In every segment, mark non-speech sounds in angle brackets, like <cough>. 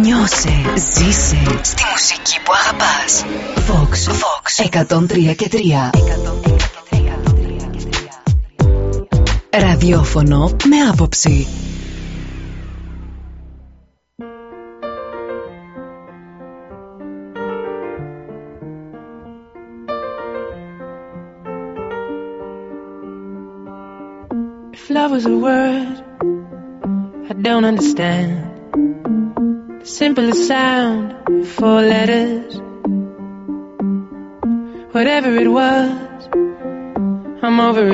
Νιώσε, ζήσε στη μουσική που αγαπάς. Vox, Vox 103 και 3. 103. Ραδιόφωνο με άποψη. Love was a word, I don't understand.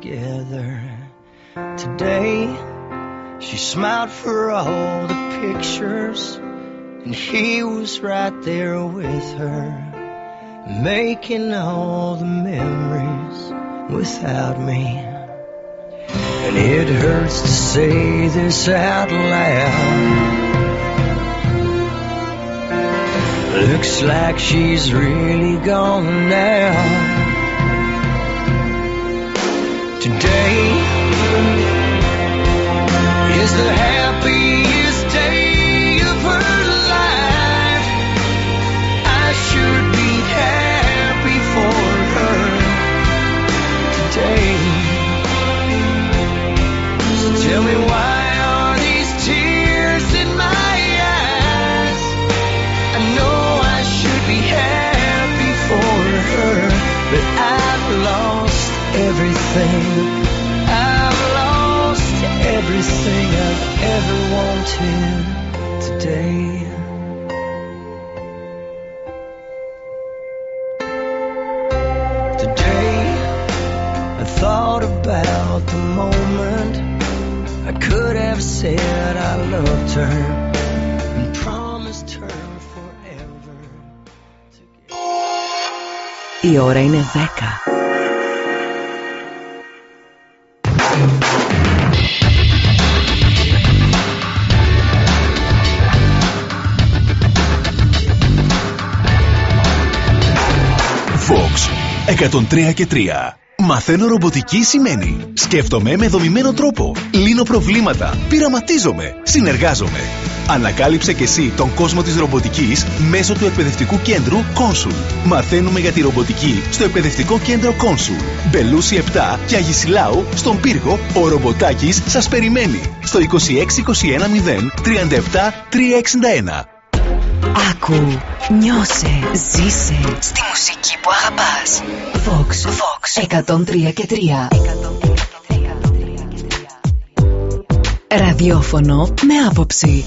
Together. Today, she smiled for all the pictures, and he was right there with her, making all the memories without me. And it hurts to say this out loud. Looks like she's really gone now. Today is the happiest day of her life. I should be happy for her today. So tell me why everything. I've lost everything I've ever wanted today. Today, I thought about the moment I could have said I loved her and promised her forever. Η ώρα είναι 10. 103 και 3. Μαθαίνω ρομποτική σημαίνει σκέφτομαι με δομημένο τρόπο, λύνω προβλήματα, πειραματίζομαι, συνεργάζομαι. Ανακάλυψε και εσύ τον κόσμο της ρομποτικής μέσω του εκπαιδευτικού κέντρου Consul. Μαθαίνουμε για τη ρομποτική στο εκπαιδευτικό κέντρο Consul. Μπελούση 7 και Αγισιλάου στον πύργο ο ρομποτάκης σας περιμένει στο 26210 37 361. Άκου, νιώσε, ζήσε στη μουσική που αγαπάς. Vox, Vox 103 και 3. Ραδιόφωνο με άποψη.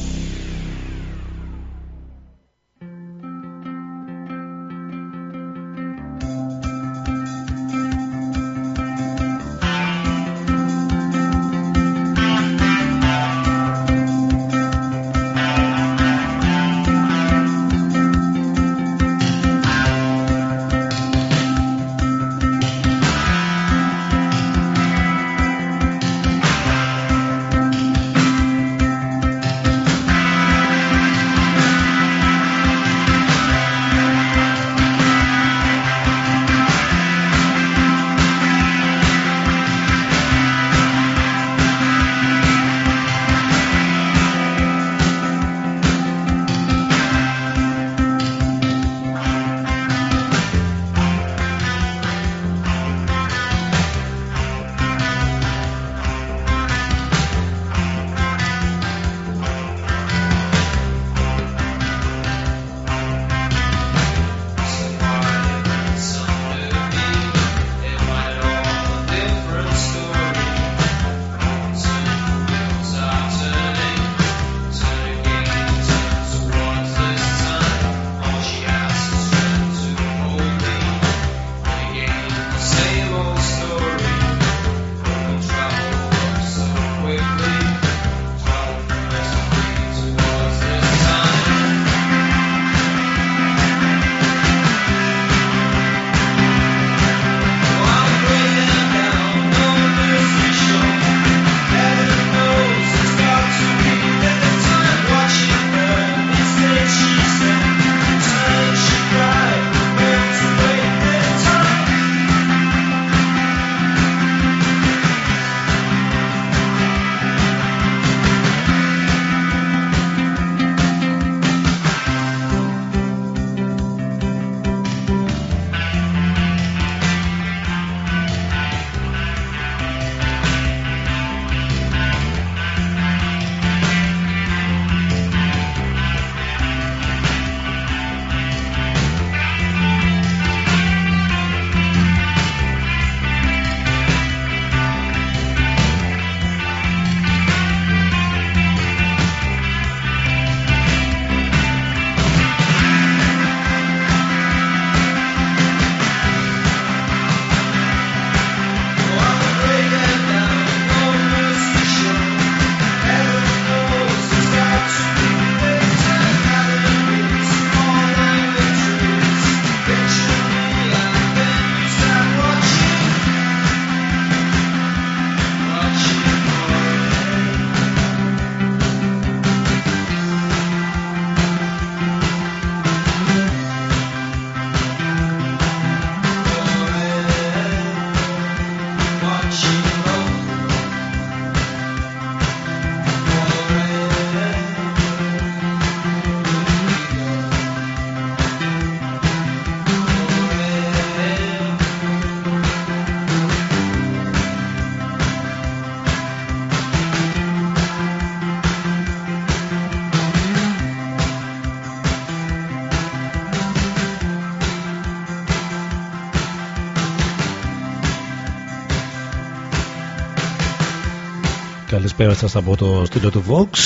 Καλησπέρα σας από το στούντιο του Vox.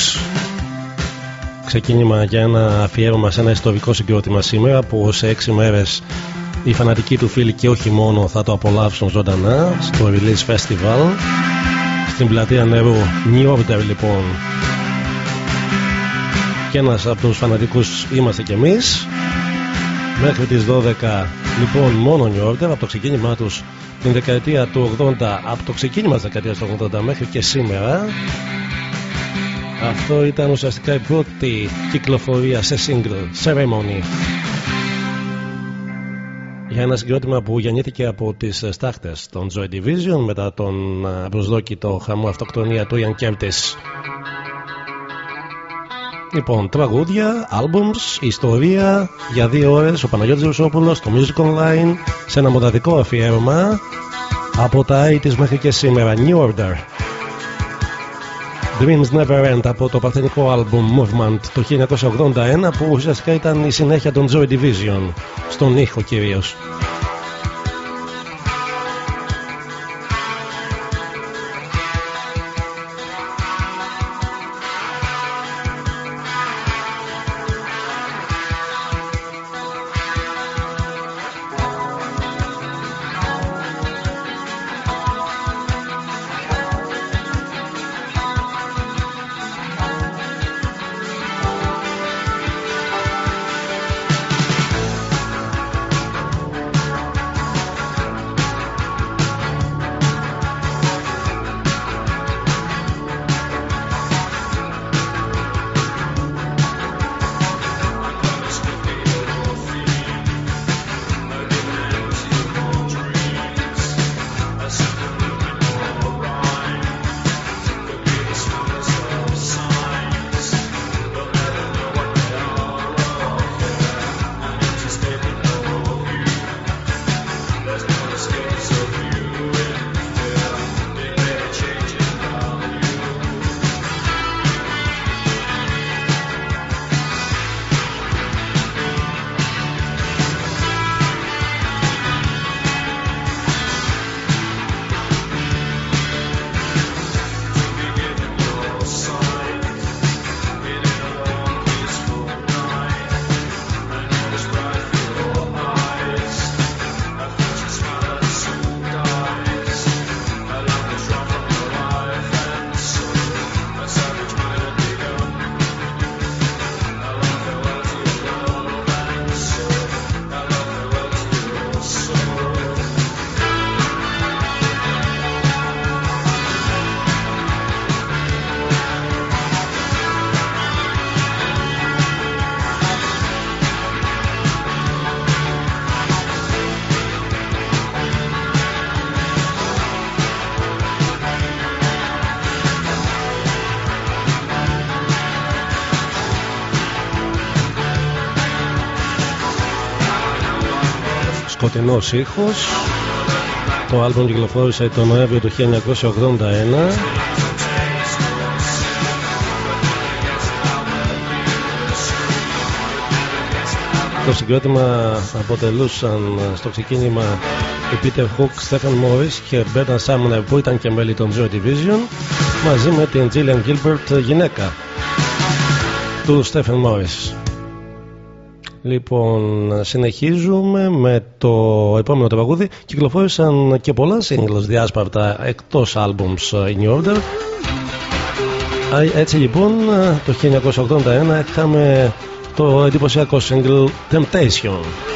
Ξεκίνημα για ένα αφιέρωμα σε ένα ιστορικό συγκρότημα σήμερα που σε έξι μέρες οι φανατικοί του φίλοι και όχι μόνο θα το απολαύσουν ζωντανά στο Release Festival. Στην πλατεία νερού New Order λοιπόν. Και ένας από τους φανατικούς είμαστε κι εμείς. Μέχρι τις 12 λοιπόν μόνο New Order από το ξεκίνημά τους την δεκαετία του 80 από το ξεκίνημα της δεκαετίας του 80 μέχρι και σήμερα. Αυτό ήταν ουσιαστικά η πρώτη κυκλοφορία σε single Ceremony. Για ένα συγκρότημα που γεννήθηκε από τις στάχτες των Joy Division μετά τον προσδόκητο χαμό αυτοκτονία του Ian Curtis Λοιπόν, τραγούδια, albums, ιστορία για δύο ώρες ο Παναγιώτης Ρουσόπουλος στο Music Online σε ένα μοναδικό αφιέρωμα από τα 80's μέχρι και σήμερα New Order. Dreams Never End από το παρθενικό album Movement το 1981 που ουσιαστικά ήταν η συνέχεια των Joy Division στον ήχο κυρίως σκοτεινός ήχος το άλμπομ κυκλοφόρησε τον Νοέμβριο του 1981 Το συγκρότημα αποτελούσαν στο ξεκίνημα οι Peter Hook, Stephen Morris και Bernard Sumner που ήταν και μέλη των Joy Division μαζί με την Gillian Gilbert γυναίκα του Stephen Morris. Λοιπόν, συνεχίζουμε με το επόμενο τραγούδι. Κυκλοφόρησαν και πολλά singles διάσπαρτα εκτός albums In Order. Έτσι λοιπόν, το 1981 είχαμε το εντυπωσιακό single Temptation.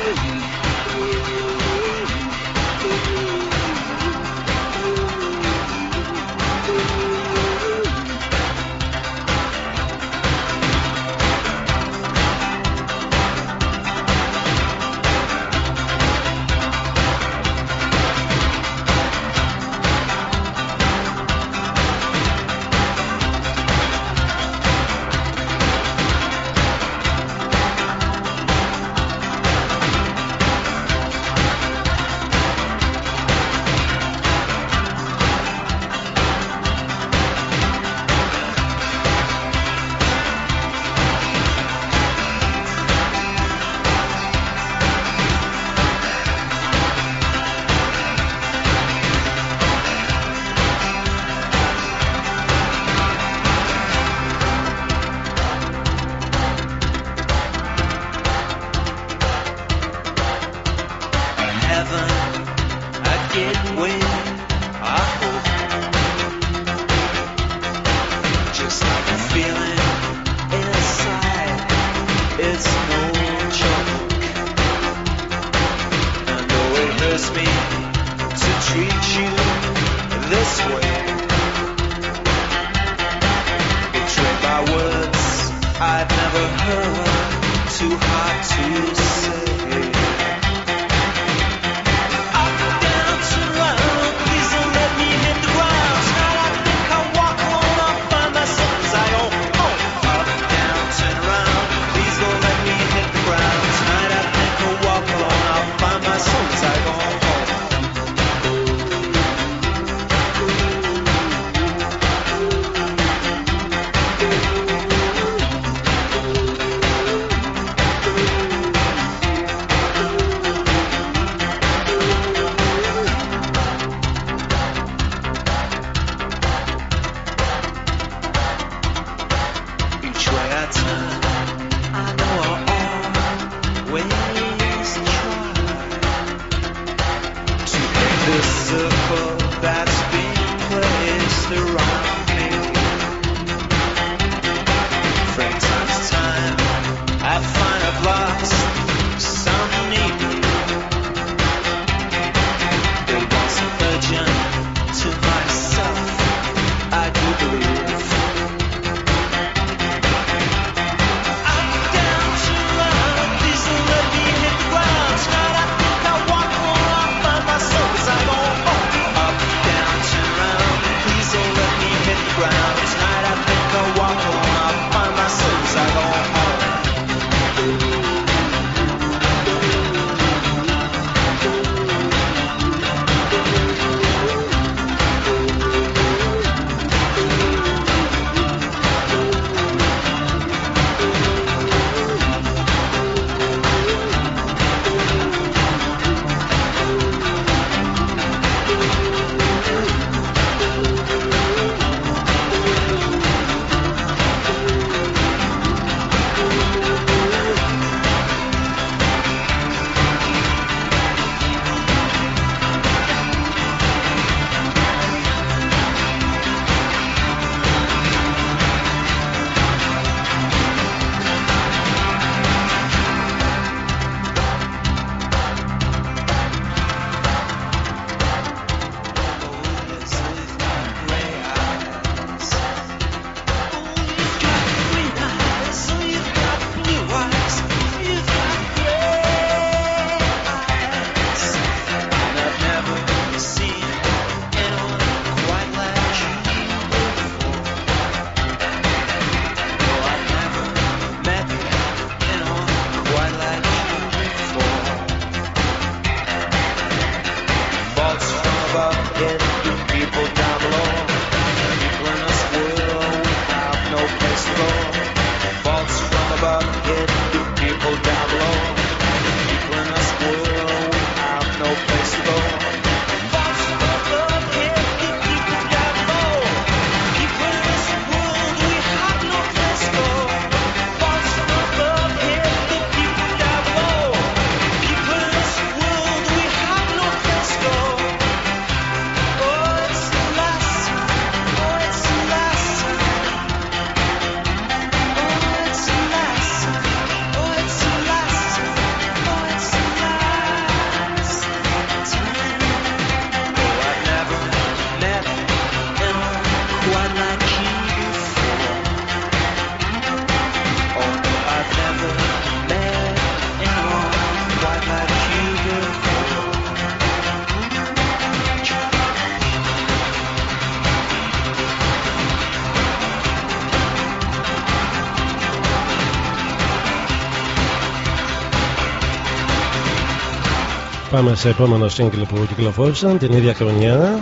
Πάμε σε επόμενο σύγκλι που κυκλοφόρησαν την ίδια χρονιά.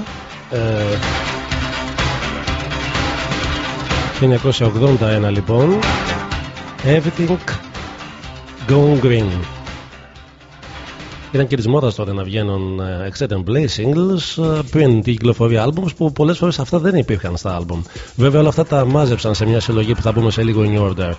Ε, 1981 λοιπόν. Everything Going Green. Ήταν και τη μόδα τότε να βγαίνουν ε, extended play singles ε, πριν την κυκλοφορία albums που πολλές φορές αυτά δεν υπήρχαν στα album. Βέβαια όλα αυτά τα μάζεψαν σε μια συλλογή που θα πούμε σε λίγο in order.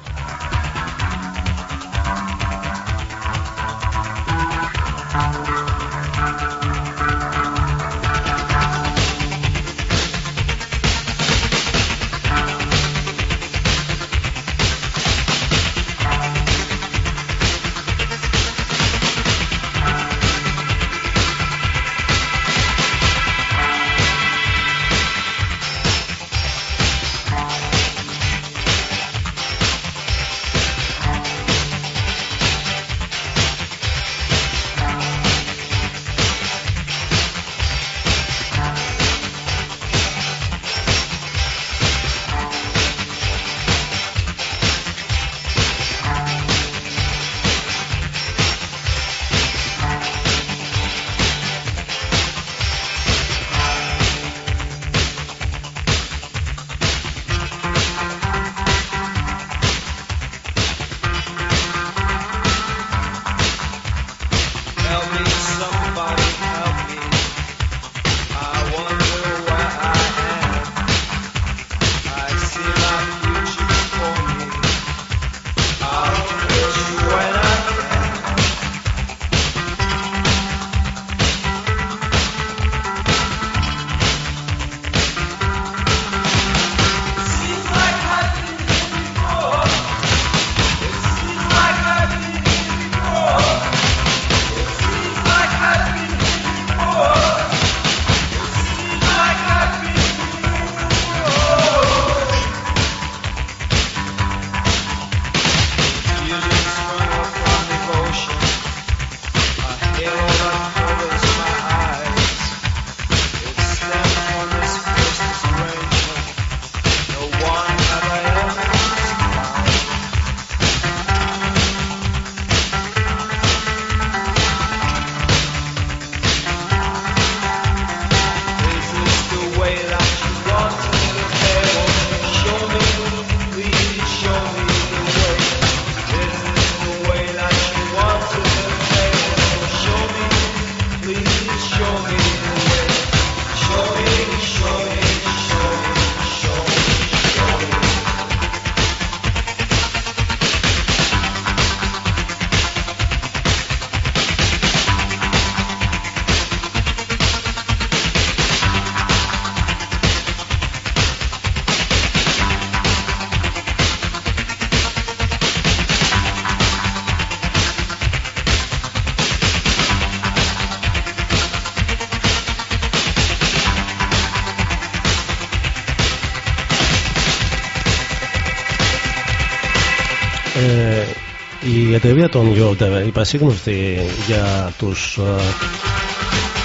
Η εταιρεία των Yorder, η πασίγνωστη για τους ε,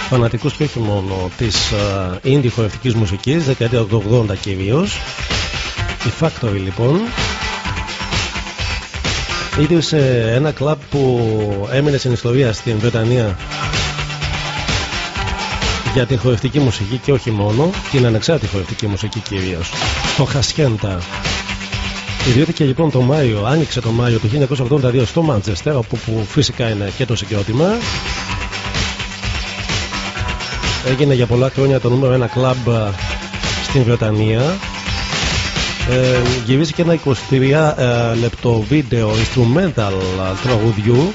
φανατικούς και όχι μόνο της ε, indie χορευτικής μουσικής, δεκαετία του 80 κυρίως, η Factory λοιπόν, ίδρυσε ένα κλαμπ που έμεινε στην ιστορία στην Βρετανία για την χορευτική μουσική και όχι μόνο, την ανεξάρτητη χορευτική μουσική κυρίως. Το Χασιέντα. Ιδρύθηκε λοιπόν το Μάιο, άνοιξε το Μάιο του 1982 στο Μάντσεστερ, όπου που φυσικά είναι και το συγκρότημα. Έγινε για πολλά χρόνια το νούμερο ένα κλαμπ στην Βρετανία. Ε, γυρίζει ένα 23 ε, λεπτό βίντεο instrumental τραγουδιού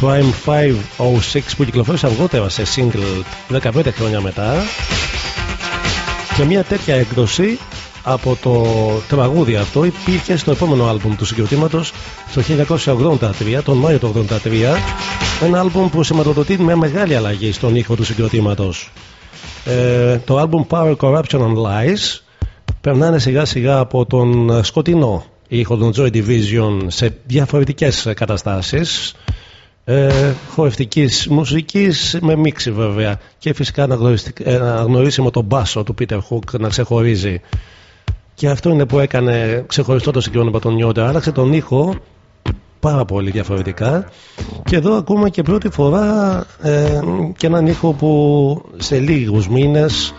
Prime 506 που κυκλοφόρησε αργότερα σε single 15 χρόνια μετά και μια τέτοια έκδοση από το τραγούδι αυτό υπήρχε στο επόμενο άλμπουμ του συγκροτήματος το 1983, τον Μάιο του 1983 ένα άλμπουμ που σηματοδοτεί μια μεγάλη αλλαγή στον ήχο του συγκροτήματος. Ε, το άλμπουμ Power Corruption and Lies περνάνε σιγά σιγά από τον σκοτεινό ήχο των Joy Division σε διαφορετικές καταστάσεις ε, χορευτικής μουσικής με μίξη βέβαια και φυσικά αναγνωρίσιμο τον μπάσο του Peter Hook να ξεχωρίζει και αυτό είναι που έκανε ξεχωριστό το συγκεκριμένο από τον Νιόντα άλλαξε τον ήχο πάρα πολύ διαφορετικά και εδώ ακούμε και πρώτη φορά ε, και έναν ήχο που σε λίγους μήνες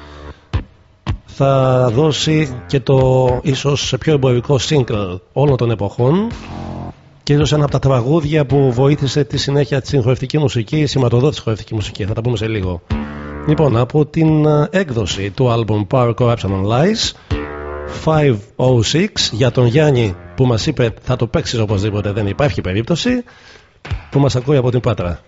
θα δώσει και το ίσως σε πιο εμπορικό single όλων των εποχών και ίσως ένα από τα τραγούδια που βοήθησε τη συνέχεια τη συγχωρευτική μουσική, η σηματοδότηση χορευτική μουσικής. Θα τα πούμε σε λίγο. Λοιπόν, από την ε, έκδοση του album Power Corruption and Lies 506 για τον Γιάννη που μας είπε θα το παίξεις οπωσδήποτε δεν υπάρχει περίπτωση που μας ακούει από την Πάτρα.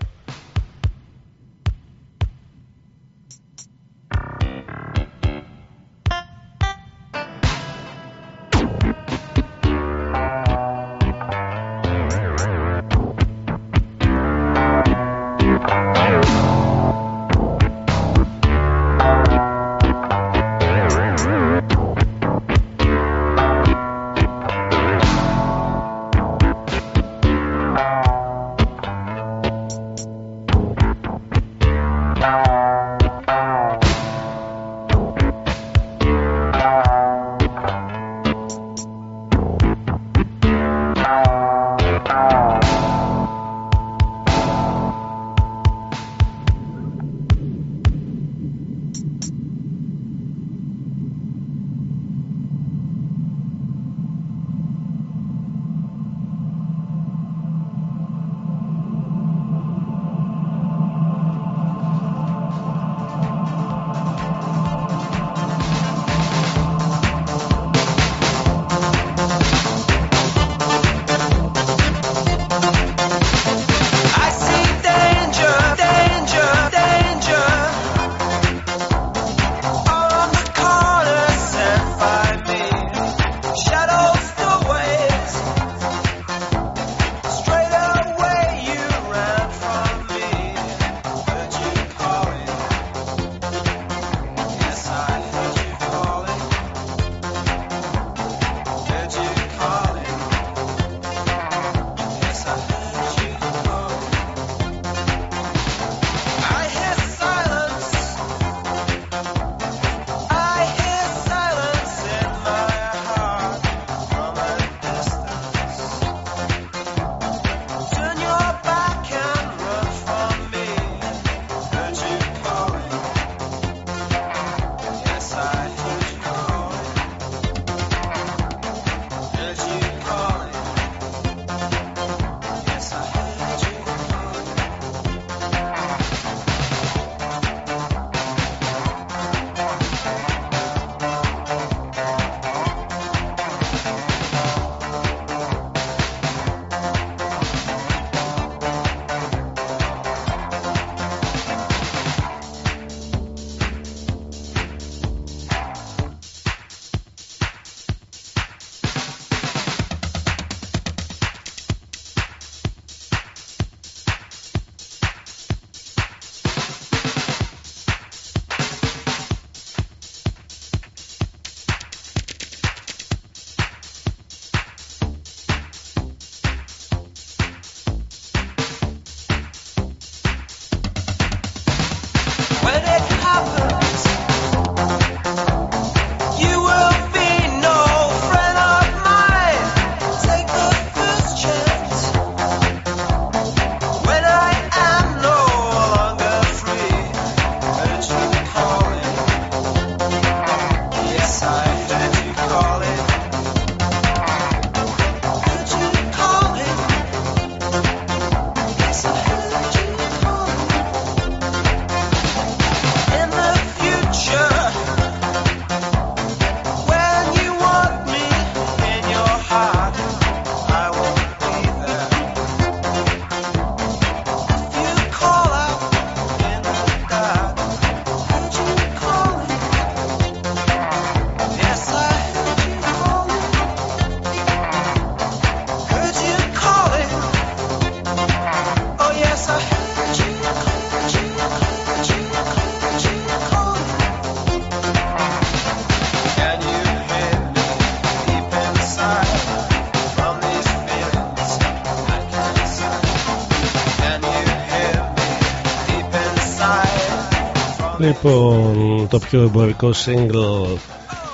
Λοιπόν, το πιο εμπορικό single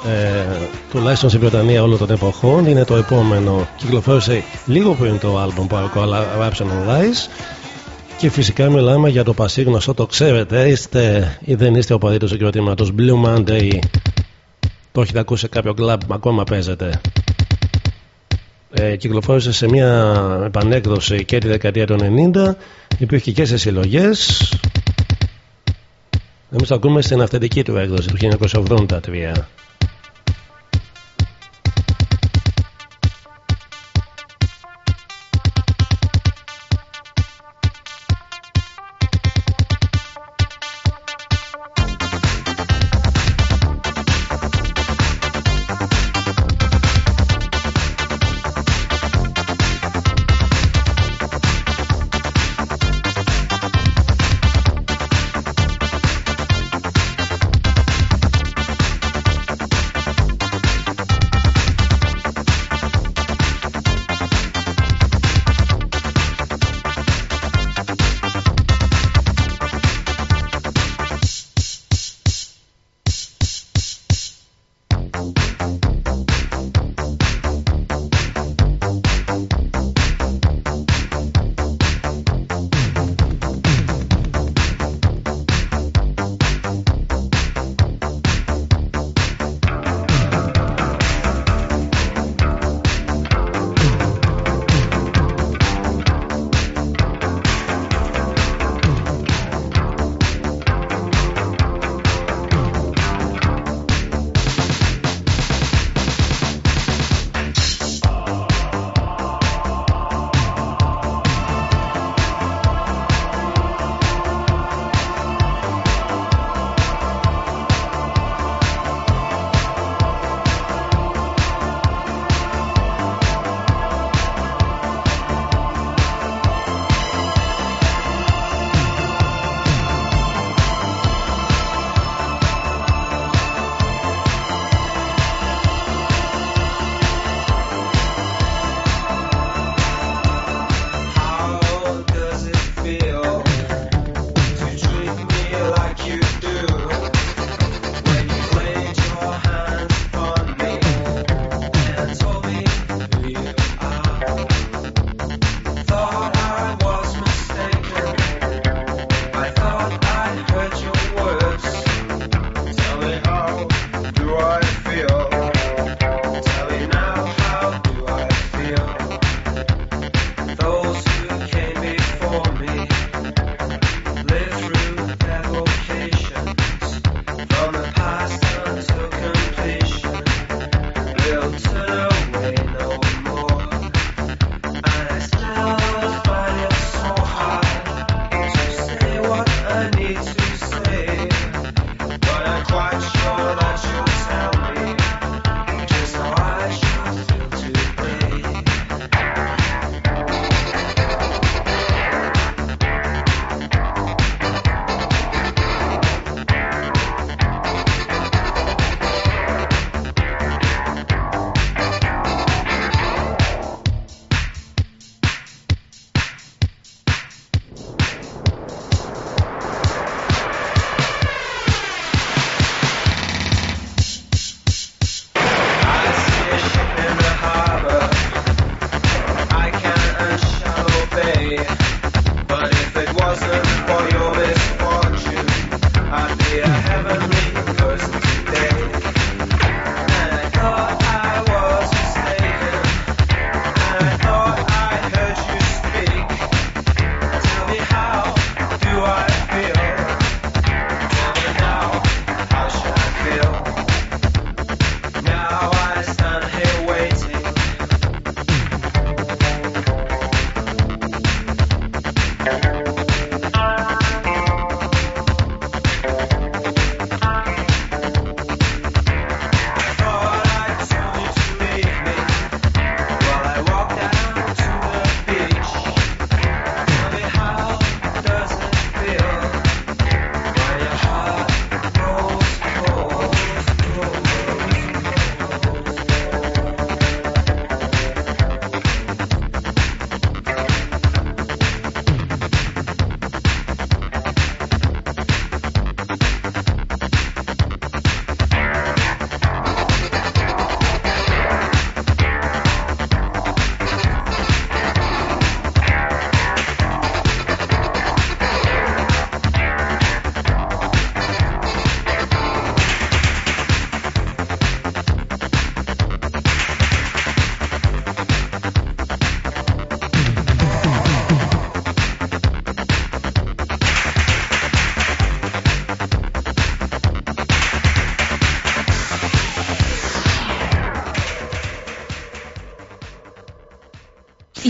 ε, τουλάχιστον στην Βρετανία όλων των εποχών είναι το επόμενο. Κυκλοφόρησε λίγο πριν το album Paracola Raption on Rise και φυσικά μιλάμε για το πασίγνωστο, το ξέρετε, είστε ή δεν είστε ο παδίτος συγκροτήματος Blue Monday. Το έχετε ακούσει σε κάποιο κλαμπ, ακόμα παίζεται. Ε, κυκλοφόρησε σε μια επανέκδοση και τη δεκαετία του 90, υπήρχε και σε συλλογές εμείς το ακούμε στην αυθεντική του έκδοση του 1983.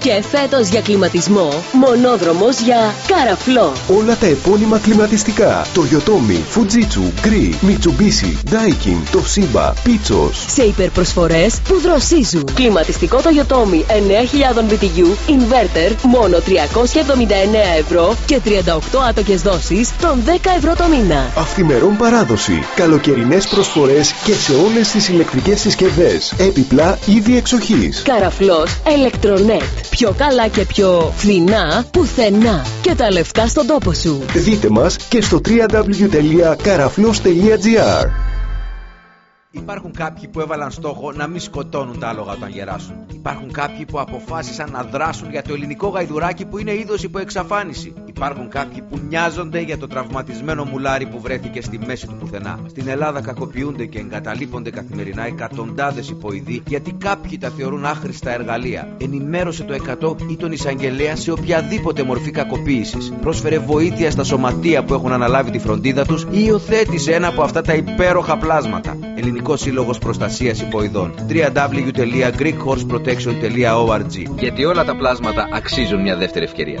Και φέτος για κλιματισμό, μονόδρομος για καραφλό. Όλα τα επώνυμα κλιματιστικά. Το Yotomi, Fujitsu, Gree, Mitsubishi, Daikin, Toshiba, Pichos. Σε υπερπροσφορές που δροσίζουν. Κλιματιστικό το Yotomi 9000 BTU, inverter, μόνο 379 ευρώ και 38 άτοκες δόσεις των 10 ευρώ το μήνα. Αυθημερών παράδοση. Καλοκαιρινές προσφορές και σε όλες τις ηλεκτρικές συσκευές. Έπιπλα ήδη εξοχής. Καραφλός Electronet. Πιο καλά και πιο φθηνά πουθενά. Και τα λεφτά στον τόπο σου. Δείτε μας και στο www.karaflos.gr Υπάρχουν κάποιοι που έβαλαν στόχο να μην σκοτώνουν τα άλογα όταν γεράσουν. Υπάρχουν κάποιοι που αποφάσισαν να δράσουν για το ελληνικό γαϊδουράκι που είναι είδος υπό εξαφάνιση. Υπάρχουν κάποιοι που νοιάζονται για το τραυματισμένο μουλάρι που βρέθηκε στη μέση του πουθενά. Στην Ελλάδα κακοποιούνται και εγκαταλείπονται καθημερινά εκατοντάδες υποειδή γιατί κάποιοι τα θεωρούν άχρηστα εργαλεία. Ενημέρωσε το 100 ή τον εισαγγελέα σε οποιαδήποτε μορφή κακοποίησης. Πρόσφερε βοήθεια στα σωματεία που έχουν αναλάβει τη φροντίδα τους ή υιοθέτησε ένα από αυτά τα υπέροχα πλάσματα. Ελληνικό Σύλλογος Προστασίας Υποειδών. www.greekhorseprotection.org Γιατί όλα τα πλάσματα αξίζουν μια δεύτερη ευκαιρία.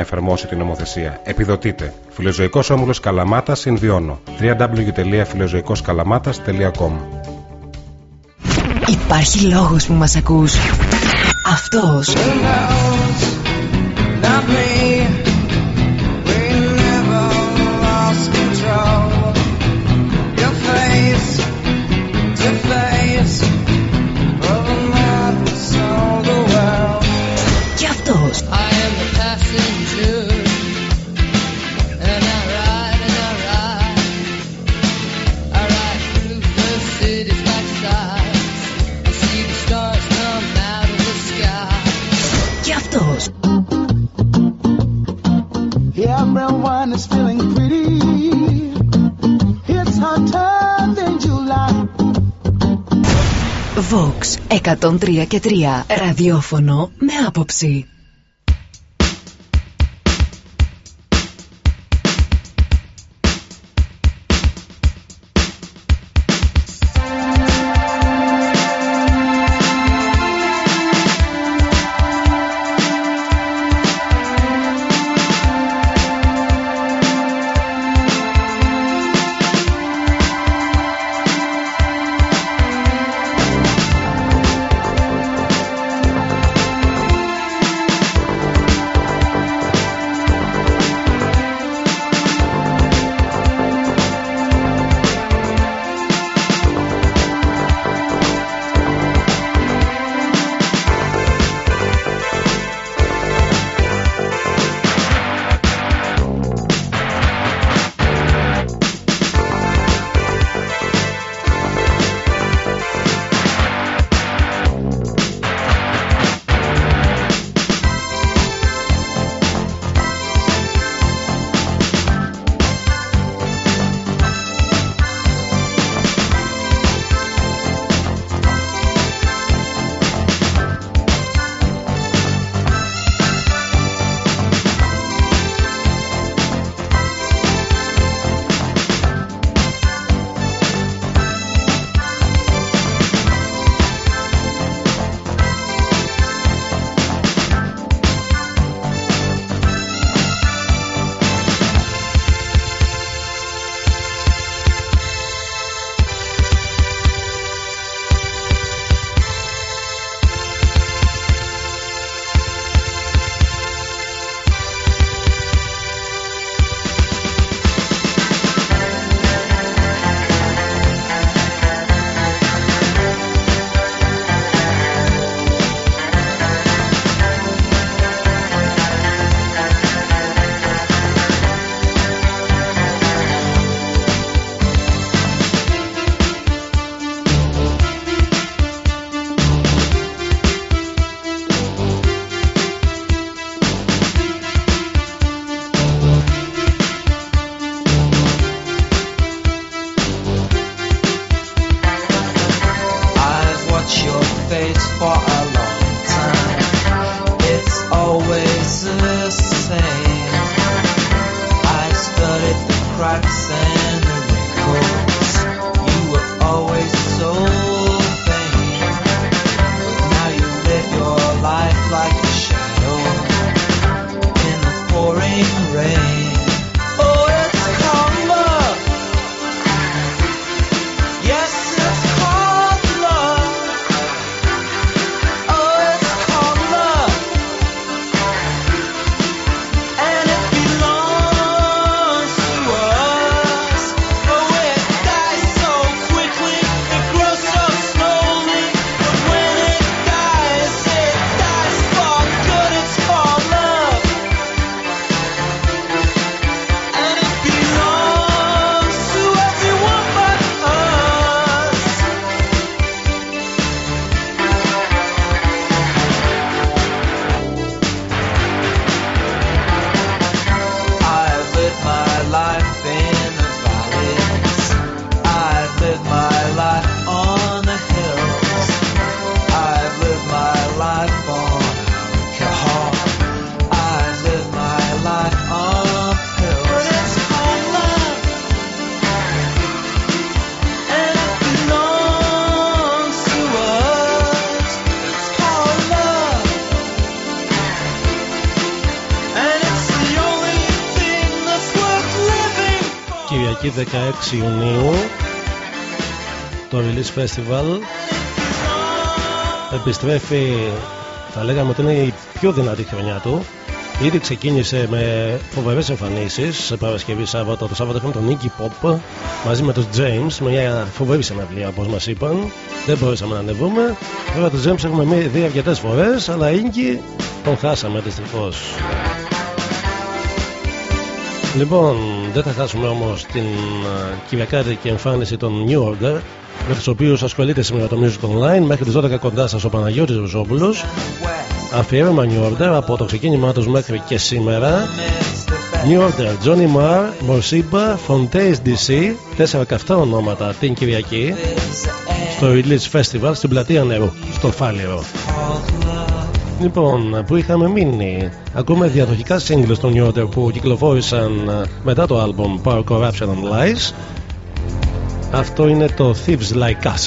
να εφαρμόσει την νομοθεσία. Επιδοτείτε. Φιλοζωικός Όμουλο Καλαμάτας Συνδυώνω. www.φιλοζωικοσκαλαμάτα.com Υπάρχει λόγος που μας ακούς. Αυτός. Everyone is feeling pretty. It's hotter than July. Vox 103 και 3 ραδιόφωνο με άποψη. Κυριακή 16 Ιουνίου το Release Festival. Επιστρέφει θα λέγαμε ότι είναι η πιο δυνατή χρονιά του. Ήδη ξεκίνησε με φοβερές εμφανίσεις σε Παρασκευή Σάββατο. Το Σάββατο είχαμε τον Iggy Pop μαζί με τους James με μια φοβερή συναυλία όπως μας είπαν. Δεν μπορούσαμε να ανεβούμε. Βέβαια τους James έχουμε δει αρκετές φορές αλλά Iggy τον χάσαμε δυστυχώς Λοιπόν, δεν θα χάσουμε όμως την uh, κυριακάτικη εμφάνιση των New Order με τους οποίους ασχολείται σήμερα το Music Online. Μέχρι τις 12 κοντά σας ο Παναγιώτης Ροζόπουλο. Αφιέρωμα New Order από το ξεκίνημά τους μέχρι και σήμερα. New Order, Johnny Marr, Morsiba, Fontaine DC, τέσσερα καυτά ονόματα την Κυριακή στο Release Festival στην πλατεία νερού, στο Φάλιρο. Λοιπόν, που είχαμε μείνει. Ακούμε διαδοχικά singles των New Order που κυκλοφόρησαν ε, μετά το album Power Corruption and Lies. Αυτό είναι το Thieves Like Us.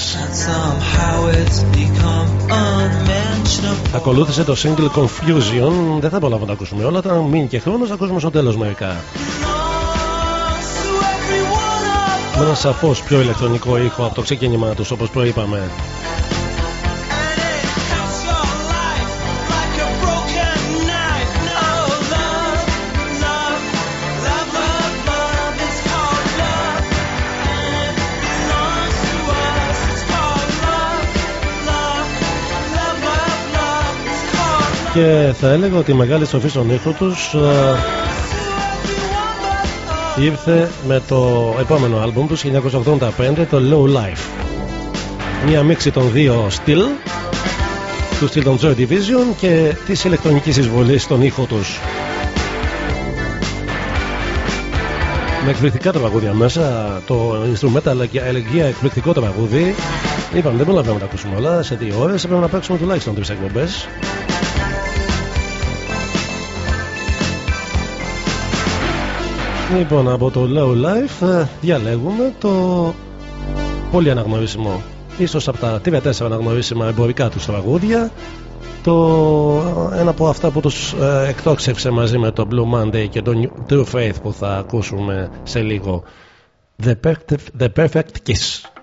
Somehow it's become unmentionable. Ακολούθησε το single Confusion. Δεν θα προλάβουμε να τα ακούσουμε όλα. Όταν μείνει και χρόνος, θα ακούσουμε στο τέλος μερικά. Με ένα σαφώς πιο ηλεκτρονικό ήχο από το ξεκίνημά τους, όπως προείπαμε. Και θα έλεγα ότι η μεγάλη στροφή στον ήχο τους ε, ήρθε με το επόμενο άλμπουμ τους 1985 το Low Life. Μια μίξη των δύο στυλ του στυλ των Joy Division και της ηλεκτρονικής εισβολής στον ήχο τους. Με εκπληκτικά τραγούδια μέσα το instrumental αλλά και ελεγγύα εκπληκτικό τραγούδι είπαμε δεν μπορούμε να τα ακούσουμε όλα σε δύο ώρες έπρεπε να παίξουμε τουλάχιστον τρεις εκπομπές Λοιπόν, από το Low Life ε, διαλέγουμε το πολύ αναγνωρίσιμο ίσως από τα 3-4 αναγνωρίσιμα εμπορικά τους τραγούδια. Το ένα από αυτά που τους ε, εκτόξευσε μαζί με το Blue Monday και το True Faith που θα ακούσουμε σε λίγο. The Perfect, The Perfect Kiss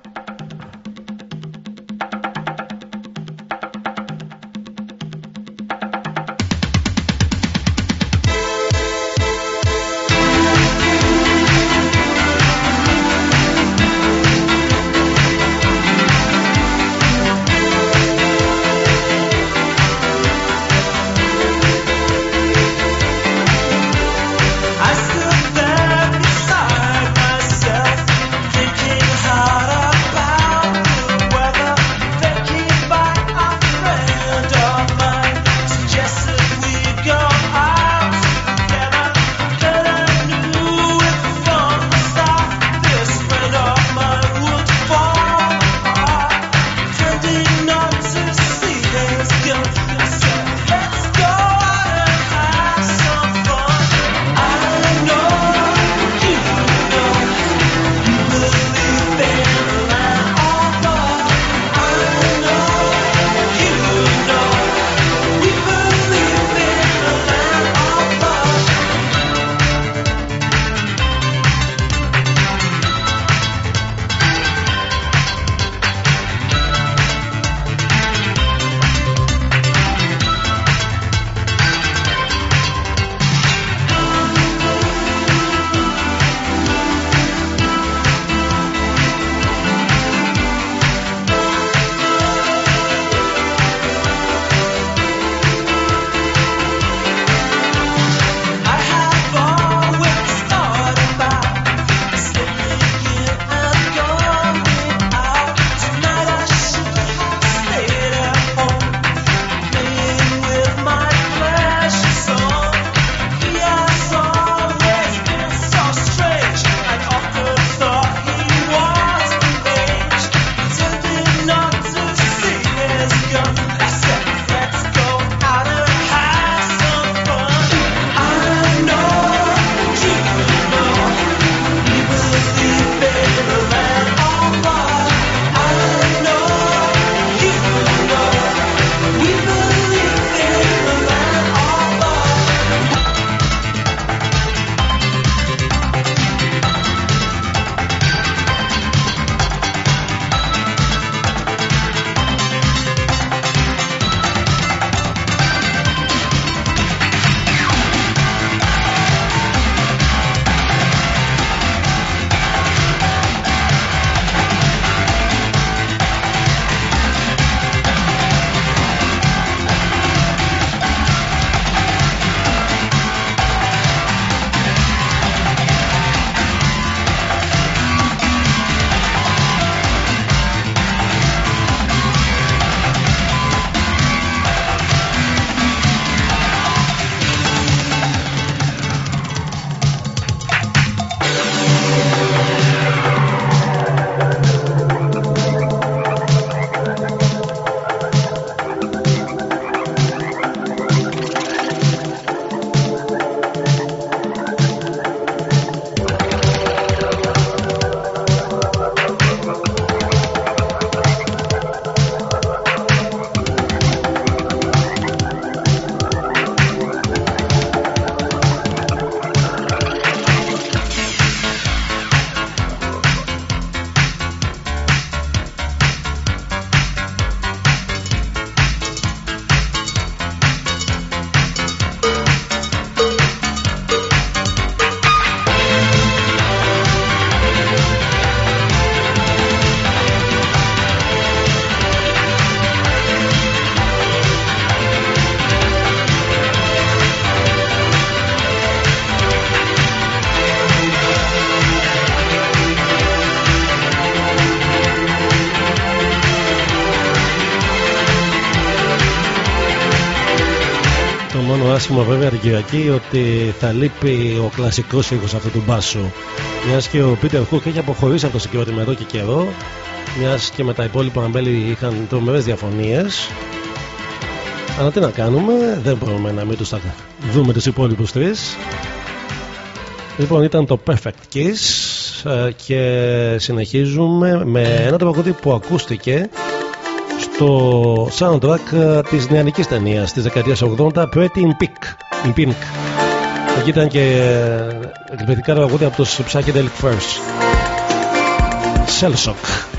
άσχημα βέβαια την Κυριακή ότι θα λείπει ο κλασικός ήχος αυτού του μπάσου. Μιας και ο Πίτερ Χουκ έχει αποχωρήσει από το συγκρότημα εδώ και καιρό. Μιας και με τα υπόλοιπα μέλη είχαν τρομερές διαφωνίες. Αλλά τι να κάνουμε, δεν μπορούμε να μην τους δούμε τους υπόλοιπους τρεις. Λοιπόν, ήταν το Perfect Kiss ε, και συνεχίζουμε με ένα τραγούδι που ακούστηκε στο soundtrack ε, της νεανικής ταινίας της δεκαετίας 80 Pretty in Pink. In Pink. Εκεί ήταν και ε, εκπαιδευτικά τραγούδια από τους Psychedelic First. Cell Shock.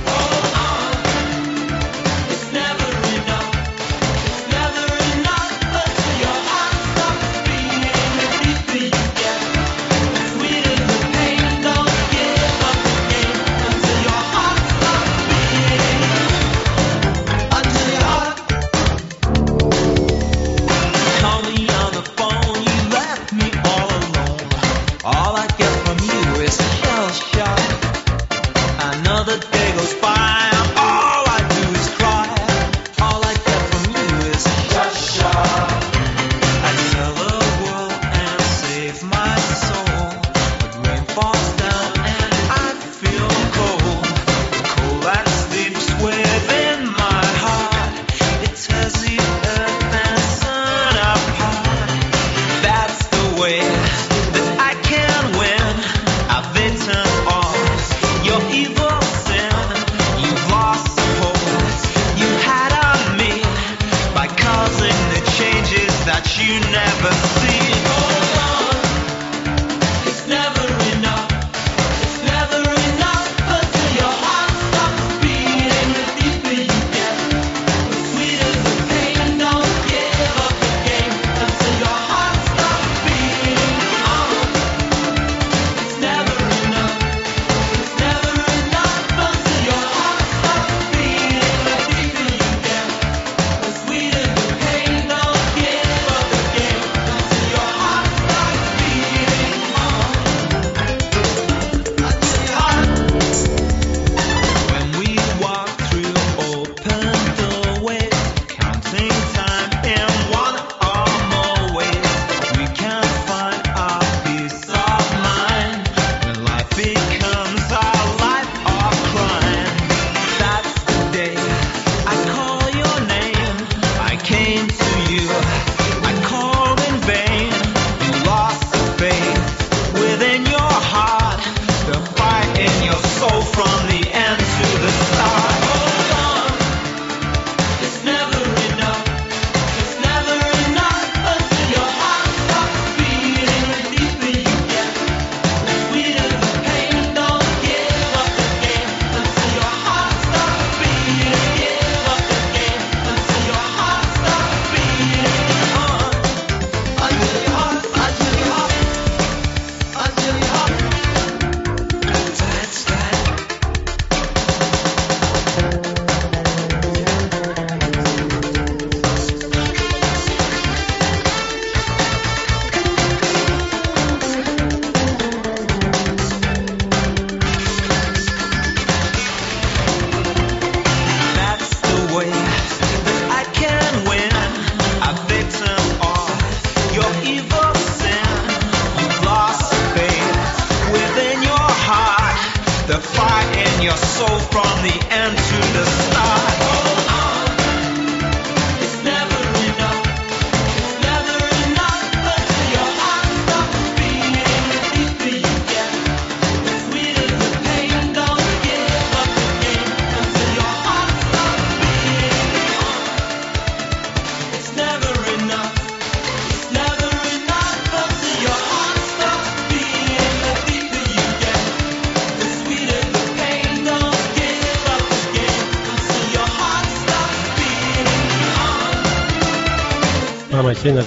Πάμε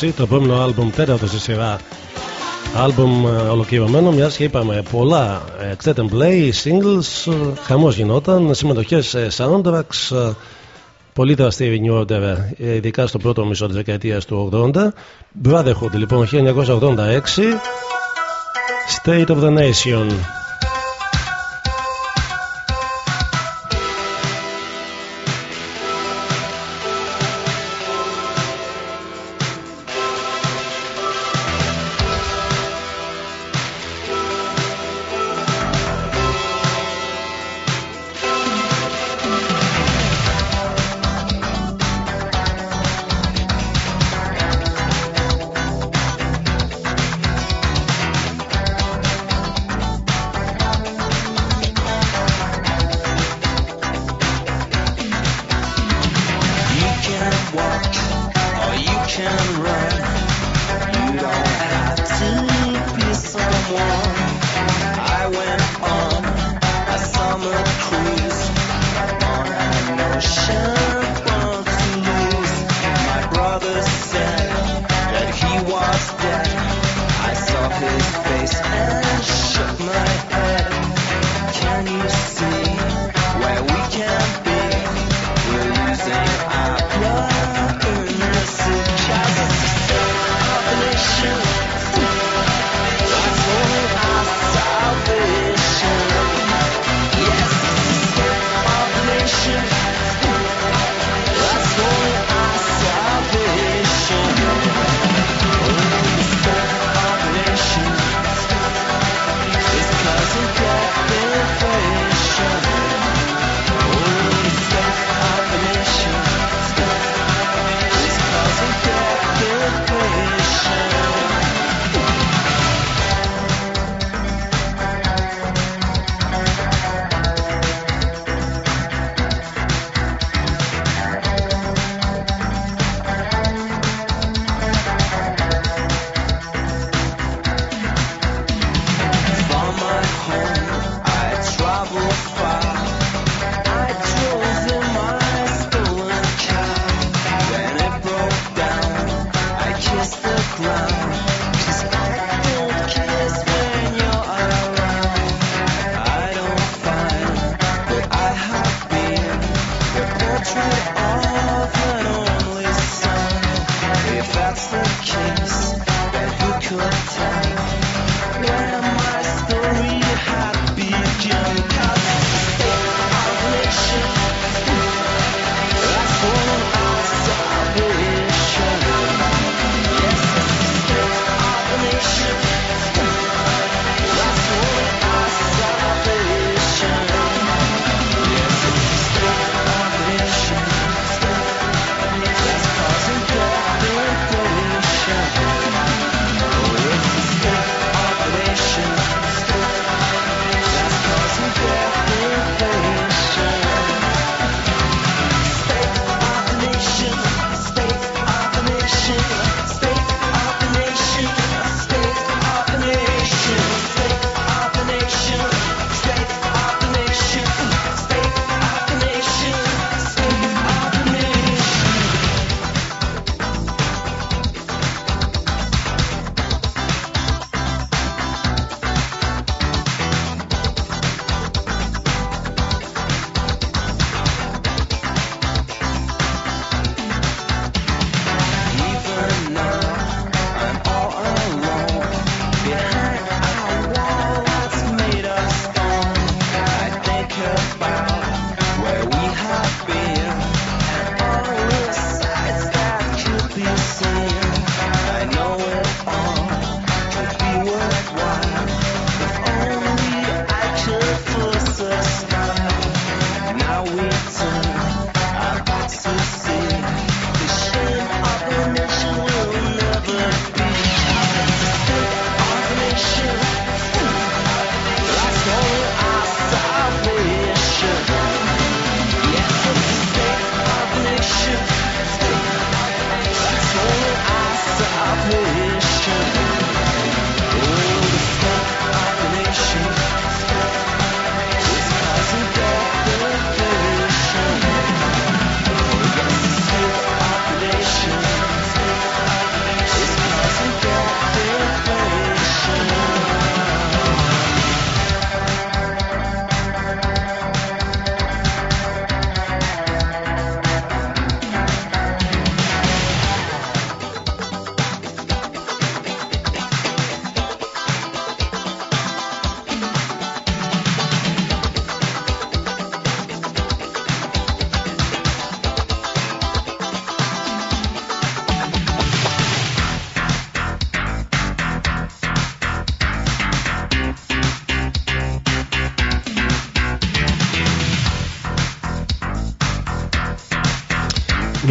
1986, το επόμενο άλμπουμ τέταρτο στη σειρά άλμπουμ ε, ολοκληρωμένο μιας και είπαμε πολλά extended play, singles, ε, χαμός γινόταν, συμμετοχές σε soundtracks, ε, πολύ δραστήριοι New Order, ειδικά στο πρώτο μισό της δεκαετίας του 80. Brotherhood λοιπόν 1986, State of the Nation.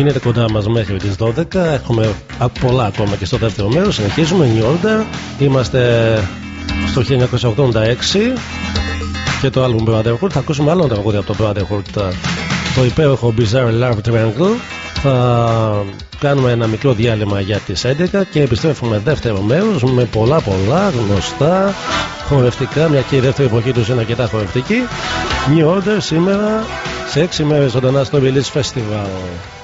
Μείνετε κοντά μας μέχρι τις 12. Έχουμε πολλά ακόμα και στο δεύτερο μέρος. Συνεχίζουμε. New Order. Είμαστε στο 1986 και το album Brotherhood. Θα ακούσουμε άλλο τραγούδι από το Brotherhood. Το υπέροχο Bizarre Love Triangle. Θα κάνουμε ένα μικρό διάλειμμα για τις 11 και επιστρέφουμε δεύτερο μέρος με πολλά πολλά γνωστά χορευτικά, μια και η δεύτερη εποχή τους είναι αρκετά χορευτική. New Order σήμερα σε 6 μέρες ζωντανά στο Release Festival.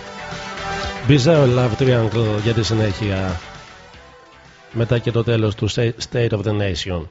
Bizarre Love Triangle για τη συνέχεια μετά και το τέλος του State of the Nation.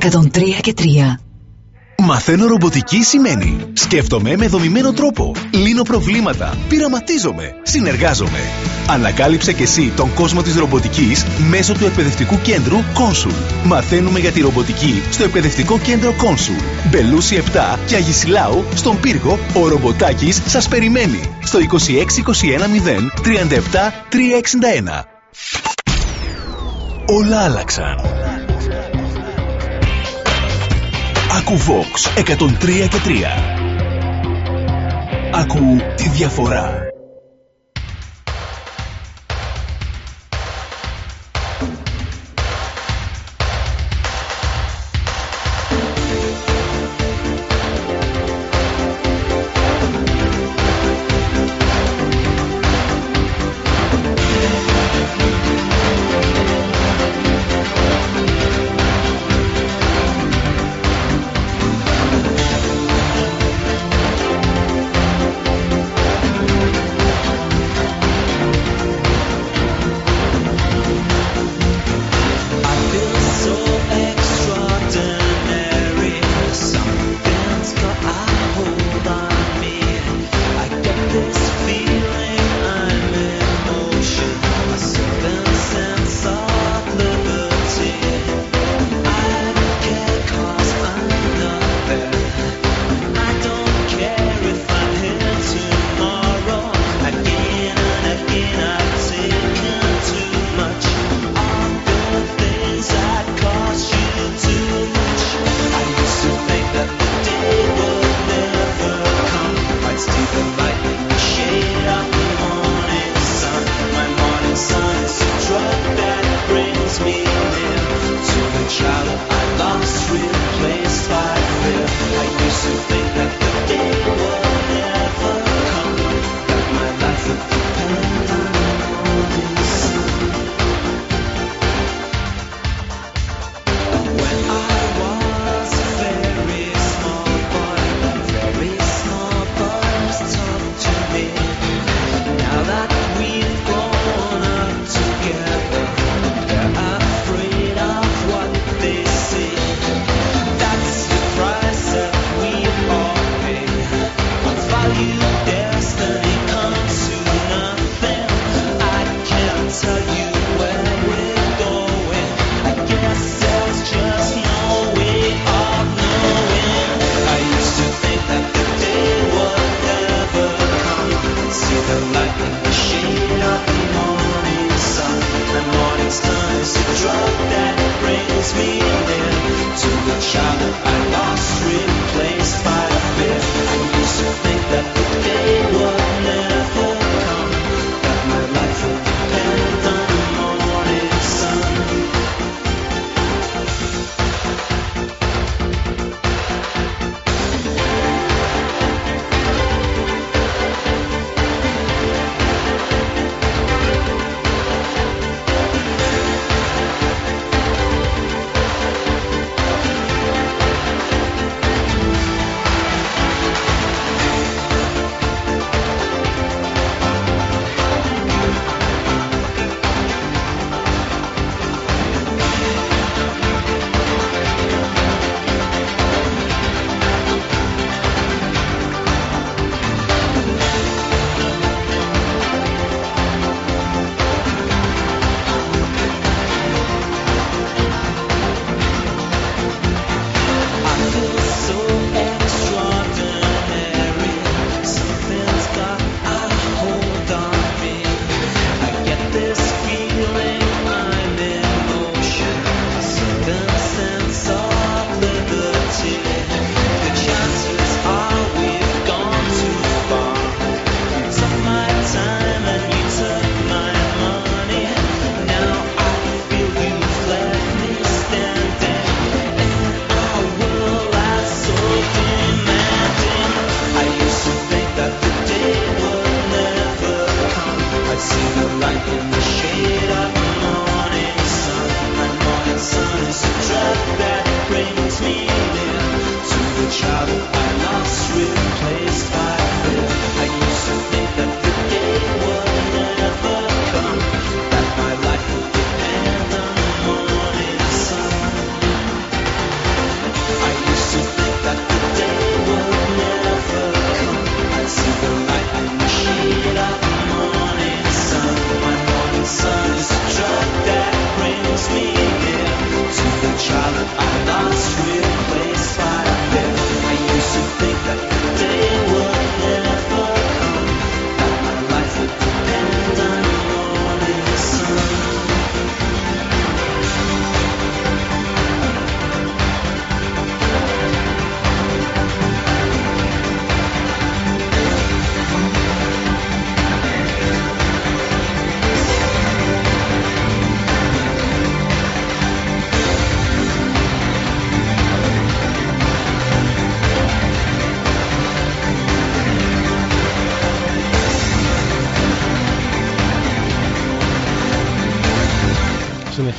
103 και 3. Μαθαίνω ρομποτική σημαίνει. Σκέφτομαι με δομημένο τρόπο. Λύνω προβλήματα. Πειραματίζομαι. Συνεργάζομαι. Ανακάλυψε και εσύ τον κόσμο της ρομποτικής Μέσω του εκπαιδευτικού κέντρου Consul Μαθαίνουμε για τη ρομποτική Στο εκπαιδευτικό κέντρο Consul Μπελούση 7 και Αγισιλάου Στον πύργο Ο ρομποτάκης σας περιμένει Στο 26210 37 361 Όλα άλλαξαν Ακού Vox 103 και 3. Ακού τη διαφορά.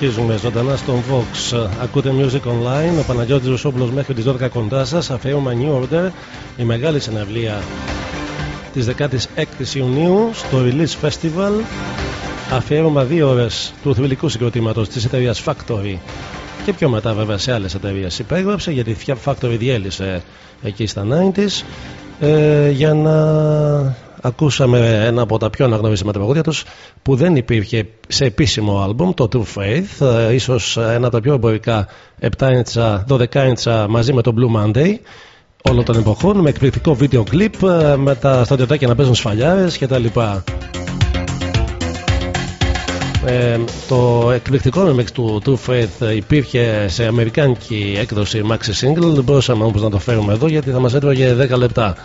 Συνεχίζουμε ζωντανά στον Vox. Ακούτε Music Online. Ο Παναγιώτης Ρουσόπουλος μέχρι τις 12 κοντά σας. Αφιέρωμα New Order. Η μεγάλη συναυλία της 16ης Ιουνίου στο Release Festival. Αφιέρωμα δύο ώρες του θρηλυκού συγκροτήματος της εταιρείας Factory και πιο μετά βέβαια σε άλλες εταιρείες υπέγραψε γιατί η Factory διέλυσε εκεί στα 90s ε, για να ακούσαμε ένα από τα πιο αναγνωρίσιμα τραγούδια τους που δεν υπήρχε σε επίσημο άλμπουμ το True Faith ε, ίσως ένα από τα πιο εμπορικά 7 ίντσα, 12 ίντσα μαζί με το Blue Monday όλων των εποχών με εκπληκτικό βίντεο κλιπ ε, με τα στρατιωτάκια να παίζουν σφαλιάρες κτλ. Ε, το εκπληκτικό remix του True Faith υπήρχε σε αμερικάνικη έκδοση maxi single δεν μπορούσαμε όμως να το φέρουμε εδώ γιατί θα μας έτρωγε 10 λεπτά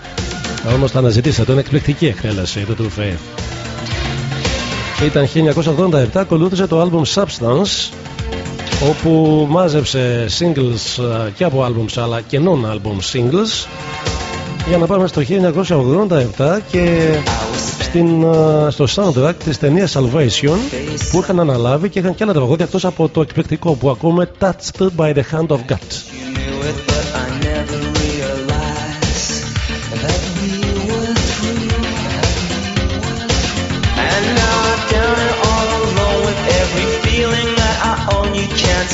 Όμως θα αναζητήσετε, είναι εκπληκτική εκτέλεση του True Faith. Ήταν 1987, ακολούθησε το album Substance όπου μάζεψε singles ε, και από albums αλλά και non-album singles για να πάμε στο 1987 και στην, ε, στο soundtrack της ταινίας Salvation που είχαν αναλάβει και είχαν και άλλα τραγούδια εκτός από το εκπληκτικό που ακούμε Touched by the Hand of God.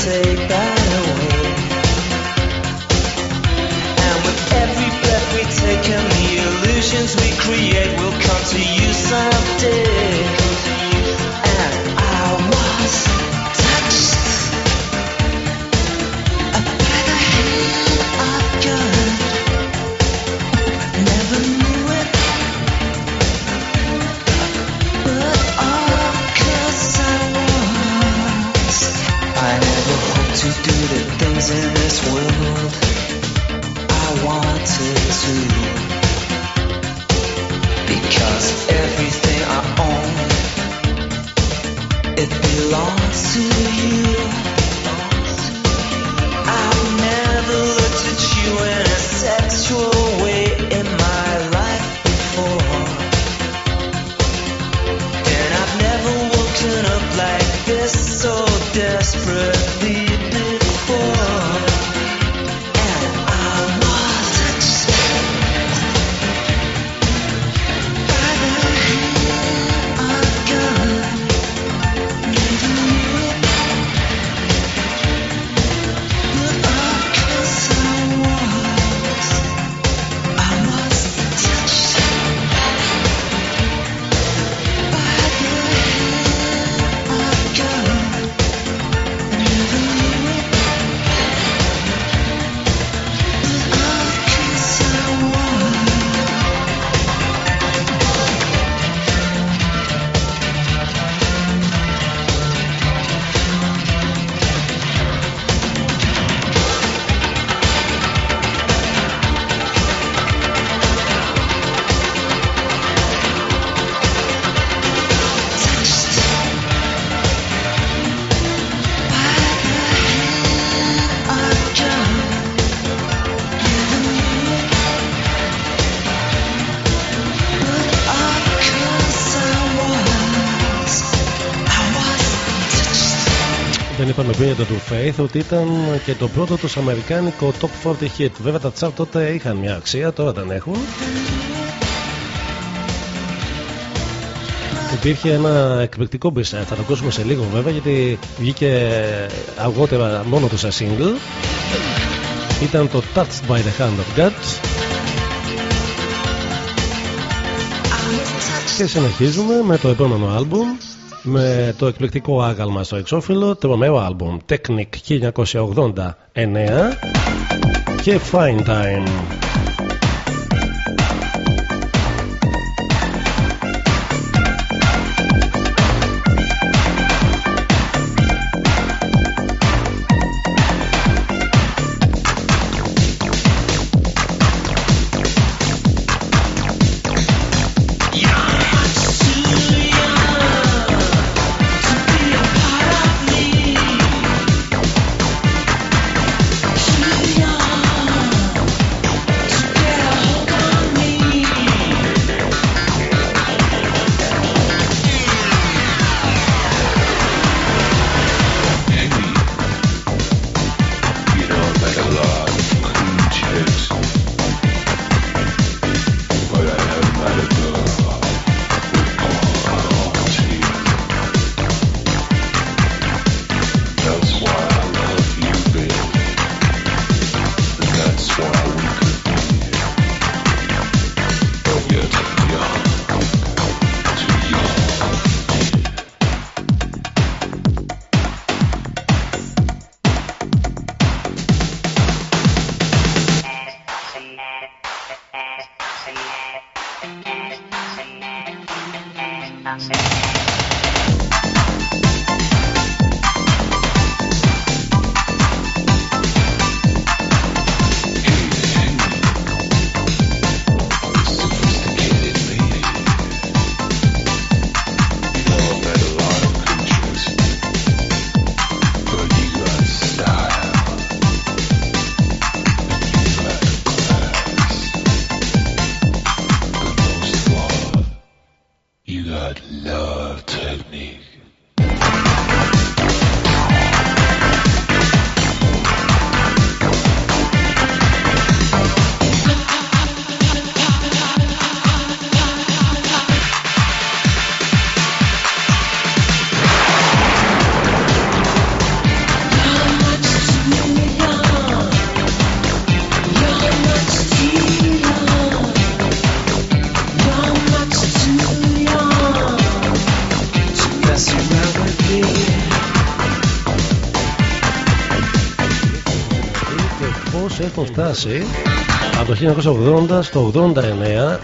Take that away. And with every breath we take and the illusions we create Faith ότι ήταν και το πρώτο τους αμερικάνικο top 40 hit. Βέβαια τα τσάρ τότε είχαν μια αξία, τώρα δεν έχουν. Υπήρχε ένα εκπληκτικό b θα το ακούσουμε σε λίγο βέβαια γιατί βγήκε αργότερα μόνο τους σε single. Ήταν το Touched by the Hand of God. Και συνεχίζουμε με το επόμενο άλμπουμ με το εκπληκτικό άγαλμα στο εξώφυλλο τρομερό άλμπουμ Technic 1989 και Fine Time φτάσει από το 1980 στο 89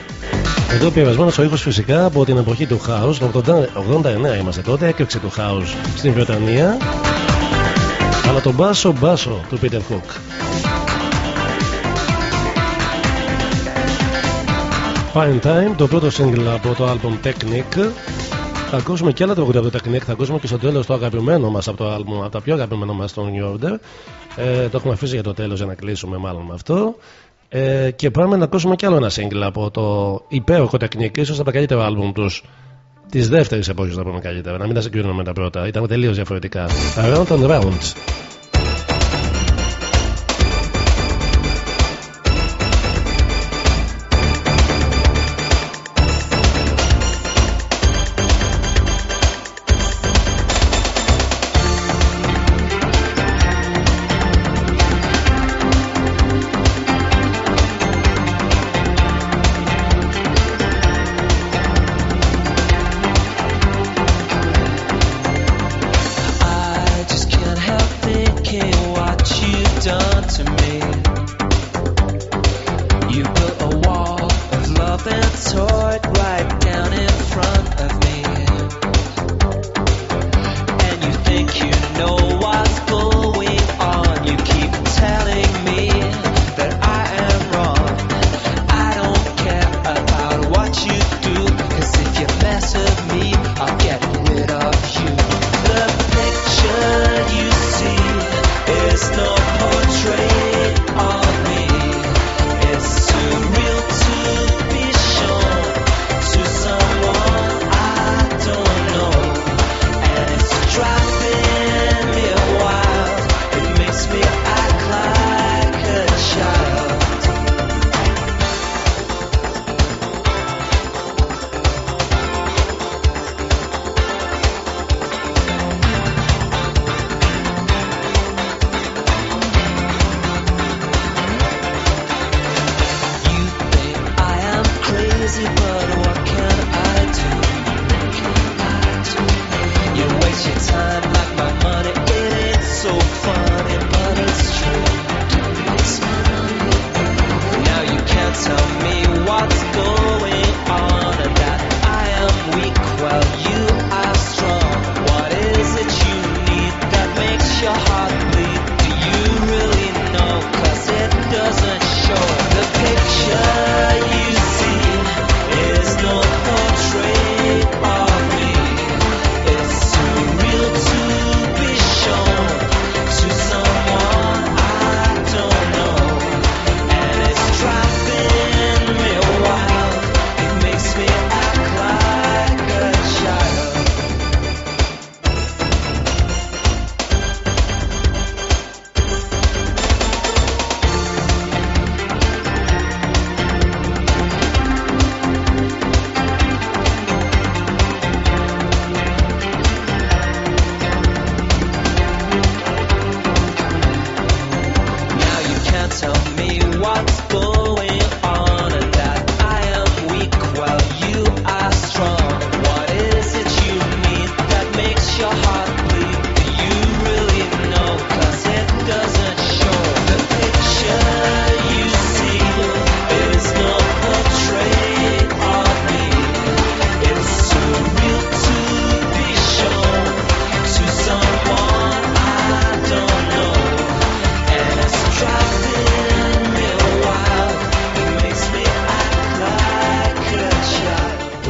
εδώ πειρασμένο ο ήχος φυσικά από την εποχή του χάου. Το 89 είμαστε τότε, έκρηξη του χάου στην Βρετανία. Αλλά τον μπάσο μπάσο του Peter Hook. Fine Time, το πρώτο single από το album Technique. Θα ακούσουμε και άλλα τραγούδια από το Technique, θα ακούσουμε και στο τέλος το αγαπημένο μας από το album, από τα πιο αγαπημένο μας στο New Order. Ε, το έχουμε αφήσει για το τέλος για να κλείσουμε μάλλον με αυτό. Ε, και πάμε να ακούσουμε κι άλλο ένα σύγκλι από το υπέροχο τεχνική, ίσως από τα καλύτερα άλμπουμ τους της δεύτερης εποχής, να πούμε καλύτερα. Να μην τα συγκρίνουμε με τα πρώτα. Ήταν τελείως διαφορετικά. Around and Round.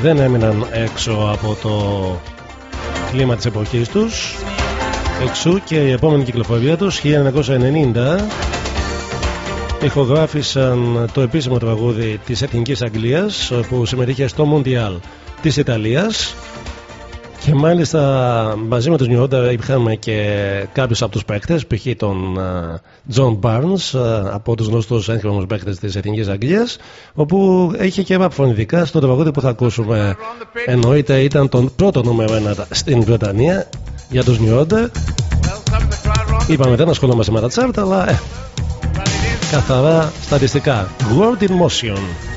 Δεν έμειναν έξω από το κλίμα της εποχής τους. Εξού και η επόμενη κυκλοφορία τους 1990 ηχογράφησαν το επίσημο τραγούδι της Εθνικής Αγγλίας που συμμετείχε στο Μοντιάλ της Ιταλίας και μάλιστα μαζί με τους New είχαμε και κάποιους από τους παίκτες π.χ. τον John Barnes από τους γνωστούς έγχρωμους παίκτες της Εθνικής Αγγλίας όπου είχε και φωνητικά στο τραγούδι που θα ακούσουμε. Εννοείται ήταν το πρώτο νούμερο ένα στην Βρετανία για τους New Order είπαμε δεν ασχολούμαστε με τα τσάρτα αλλά ε, καθαρά στατιστικά. World in Motion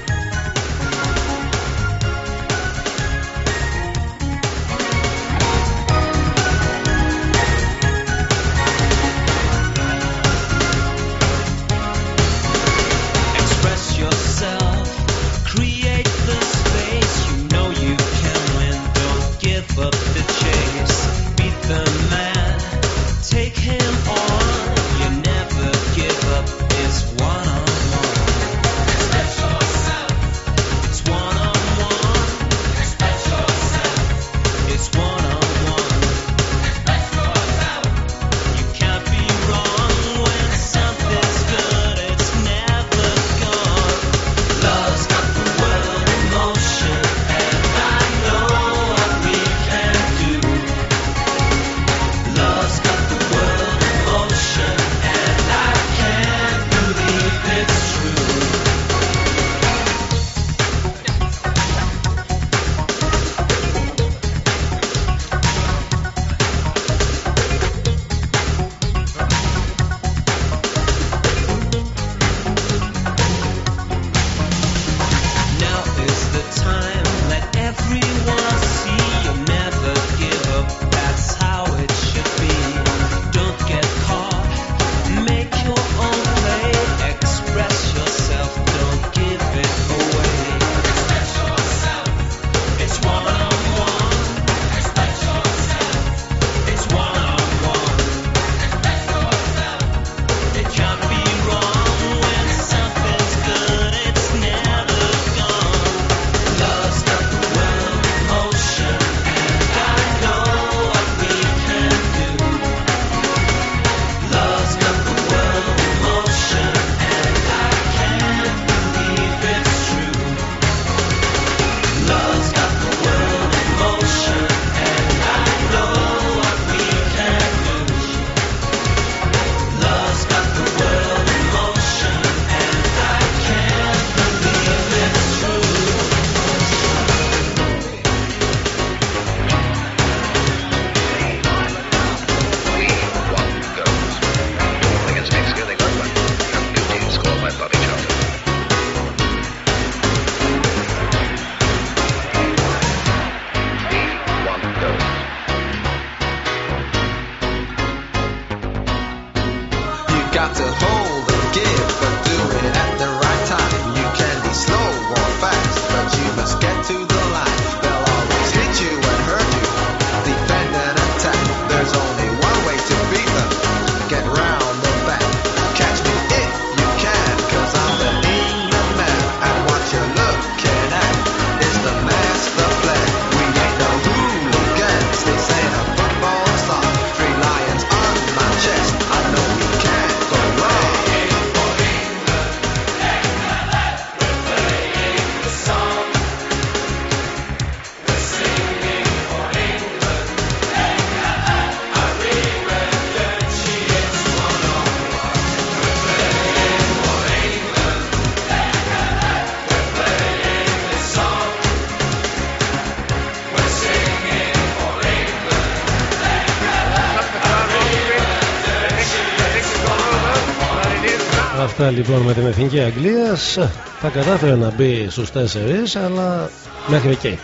λοιπόν με την Εθνική Αγγλίας. Θα κατάφερε να μπει στους τέσσερις αλλά μέχρι εκεί.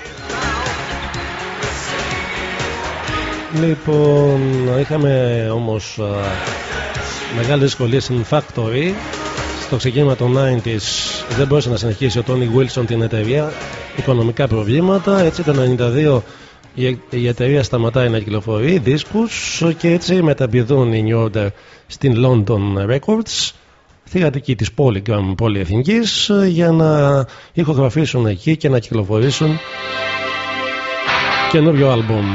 Λοιπόν, είχαμε όμως μεγάλη δυσκολία στην Factory. Στο ξεκίνημα των 90s δεν μπορούσε να συνεχίσει ο Τόνι Wilson την εταιρεία. Οικονομικά προβλήματα. Έτσι το 92 η εταιρεία σταματάει να κυκλοφορεί δίσκους και έτσι μεταπηδούν οι New Order στην London Records θηγατική της Polygram πολυεθνικής για να ηχογραφήσουν εκεί και να κυκλοφορήσουν καινούριο άλμπουμ.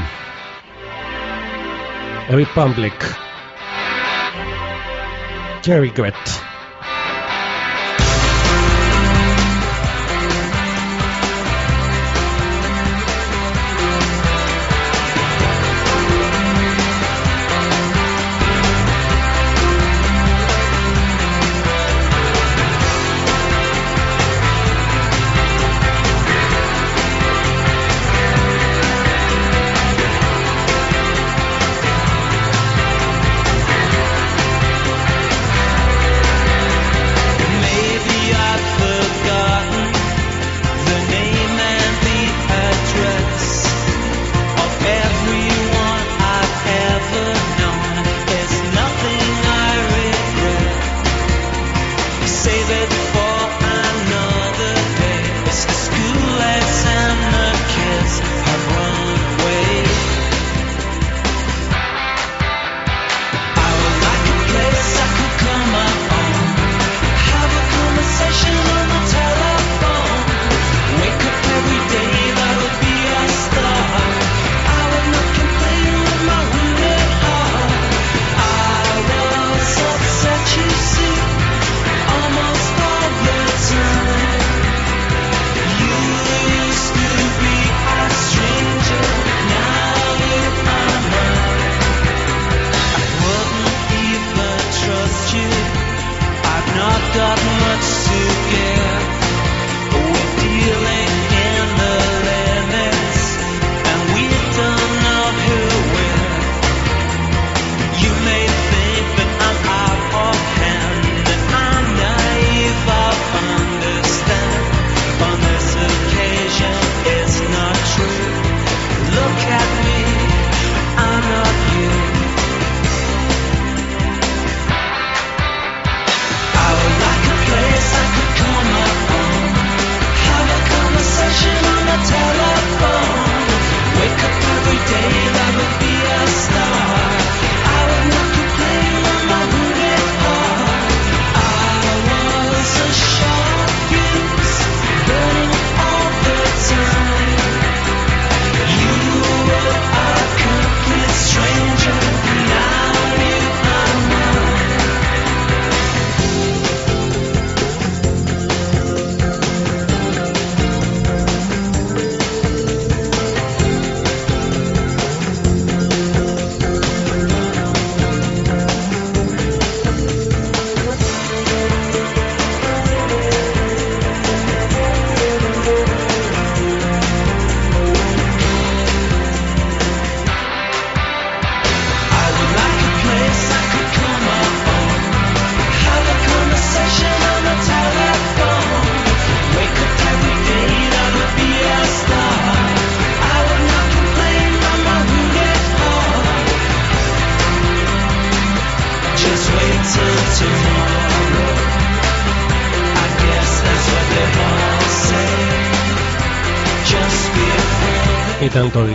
Republic. Και Regret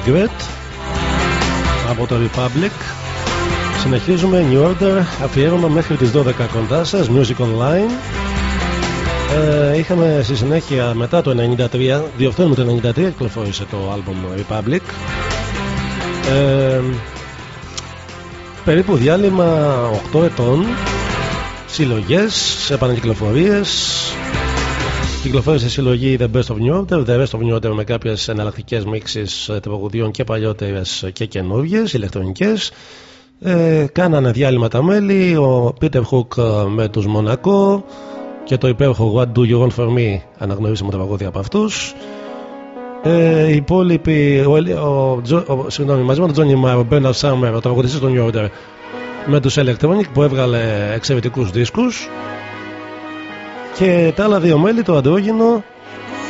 Regret από το Republic. Συνεχίζουμε. New Order αφιέρωμα μέχρι τις 12 κοντά σας. Music Online. Ε, είχαμε στη συνέχεια μετά το 93 διορθώνουμε το 93 κυκλοφόρησε το album Republic. Ε, περίπου διάλειμμα 8 ετών συλλογές, επανακυκλοφορίες Κυκλοφόρησε συλλογή The Best of New Order, The Best of New Order με κάποιες εναλλακτικές μίξεις ε, τραγουδιών και παλιότερες και καινούργιες, ηλεκτρονικές. Ε, κάνανε διάλειμμα τα μέλη. Ο Peter Hook ε, με τους Μονακό και το υπέροχο What Do You Want For Me αναγνωρίσαμε τα παγόδια από αυτούς. Ε, οι υπόλοιποι, ο, ο, ο, συγγνώμη, μαζί με τον Τζόνι Μάρο, ο Bernard Summer, ο τραγουδιστής των New Order, με τους Electronic που έβγαλε εξαιρετικούς δίσκους και τα άλλα δύο μέλη, το αντρόγινο,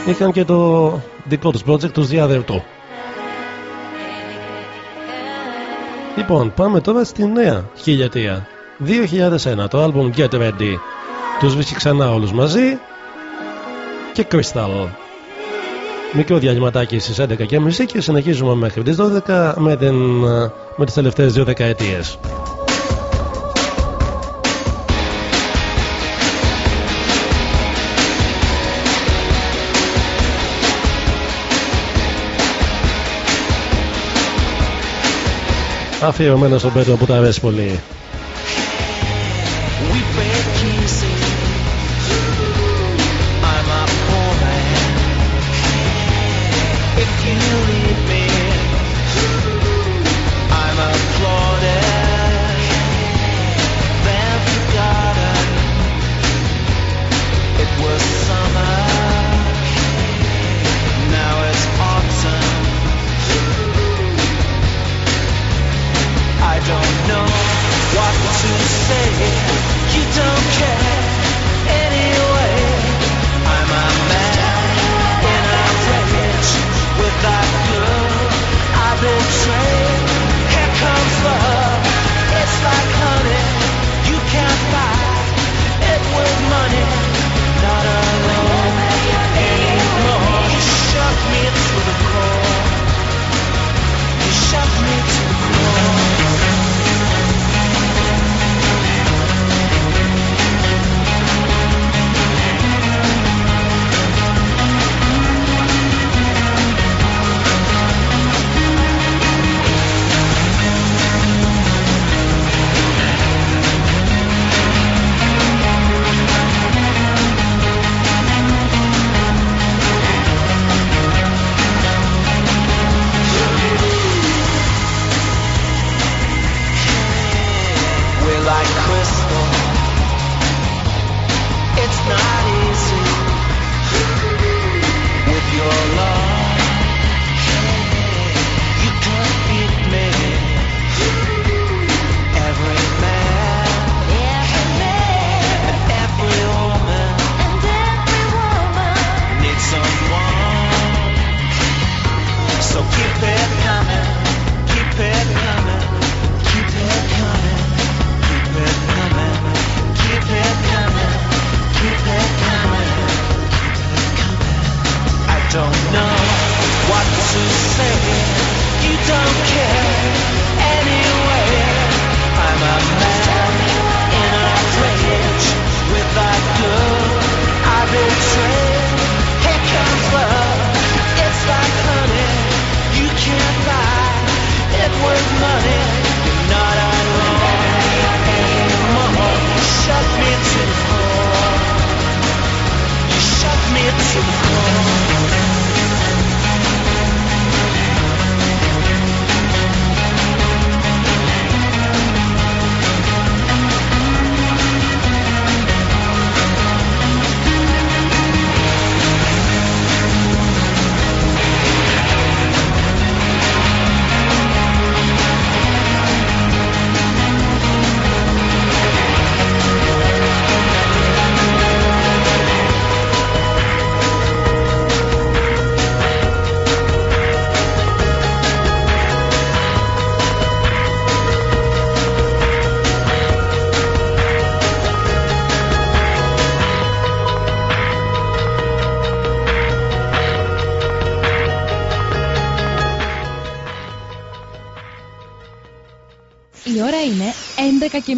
είχαν και το δικό τους project, τους διαδερτό. Λοιπόν, πάμε τώρα στη νέα χιλιετία. 2001, το album Get Ready. Τους βρίσκει ξανά όλους μαζί και Crystal. Μικρό διαλυματάκι στις 11.30 και συνεχίζουμε μέχρι τις 12 με, την, με τις τελευταίες δύο δεκαετίες. Αφιερωμένο στον Πέτρο που τα αρέσει πολύ.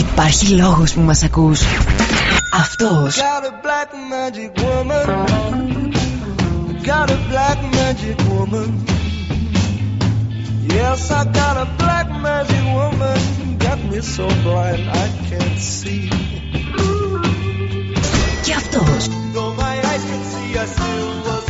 Υπάρχει λόγος που μας ακούς. Αυτός. Got a black magic woman. Got a black magic woman. Yes, I got a black magic woman. Got me so blind I can't see. Και αυτός. Though my eyes can see, I still was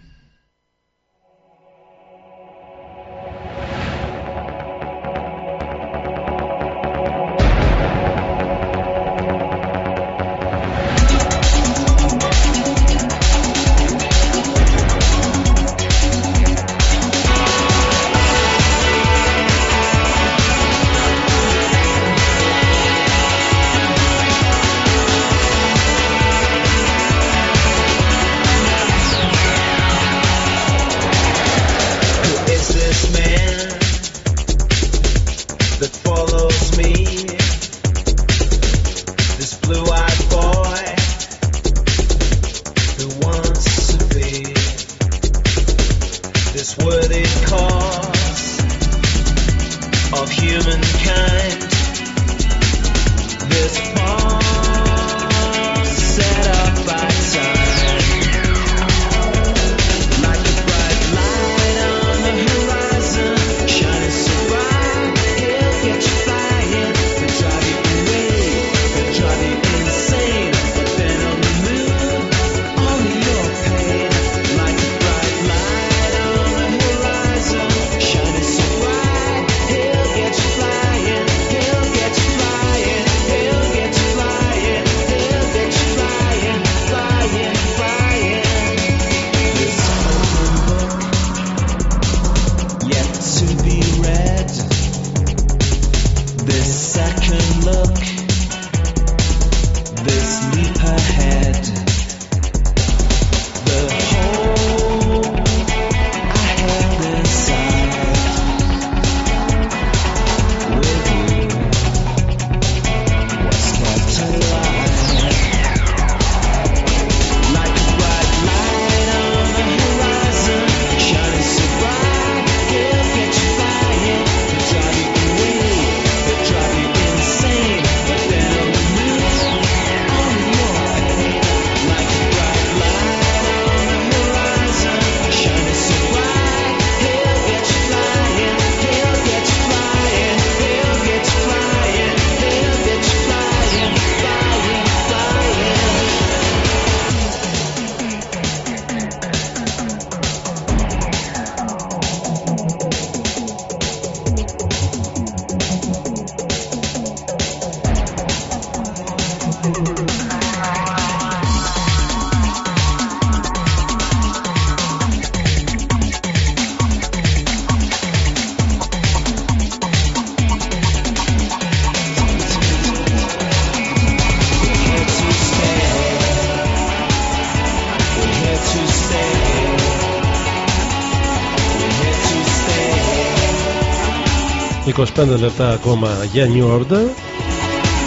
Λεπτά ακόμα για New Order.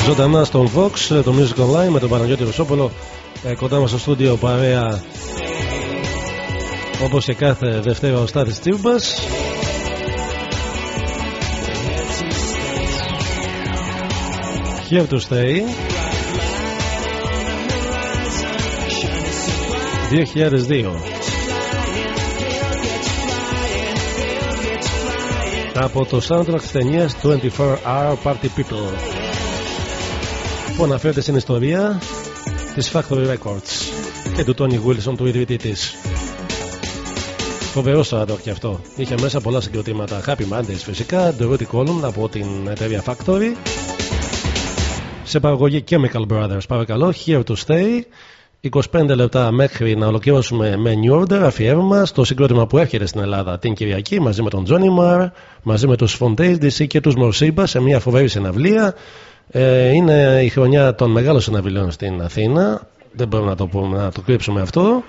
Ζωντανά στον Vox, το Music Online με τον Παναγιώτη Ρωσόπολο ε, κοντά μας στο στούντιο παρέα όπως και κάθε Δευτέρα ο Στάθης Τσίμπας. Here to stay 2002 από το soundtrack της ταινίας 24 Hour Party People που αναφέρεται στην ιστορία της Factory Records και του Tony Wilson του ιδρυτή της Φοβερό soundtrack και αυτό. Είχε μέσα πολλά συγκροτήματα. Happy Mondays φυσικά, The Rudy Column από την εταιρεία Factory. Σε παραγωγή Chemical Brothers, παρακαλώ, Here to Stay. 25 λεπτά μέχρι να ολοκληρώσουμε με New Order αφιέρωμα στο συγκρότημα που έρχεται στην Ελλάδα την Κυριακή μαζί με τον Johnny Marr, μαζί με τους Fontaine DC και τους Morsiba σε μια φοβερή συναυλία. Ε, είναι η χρονιά των μεγάλων συναυλίων στην Αθήνα. Δεν μπορούμε να το, πούμε, να το κρύψουμε αυτό.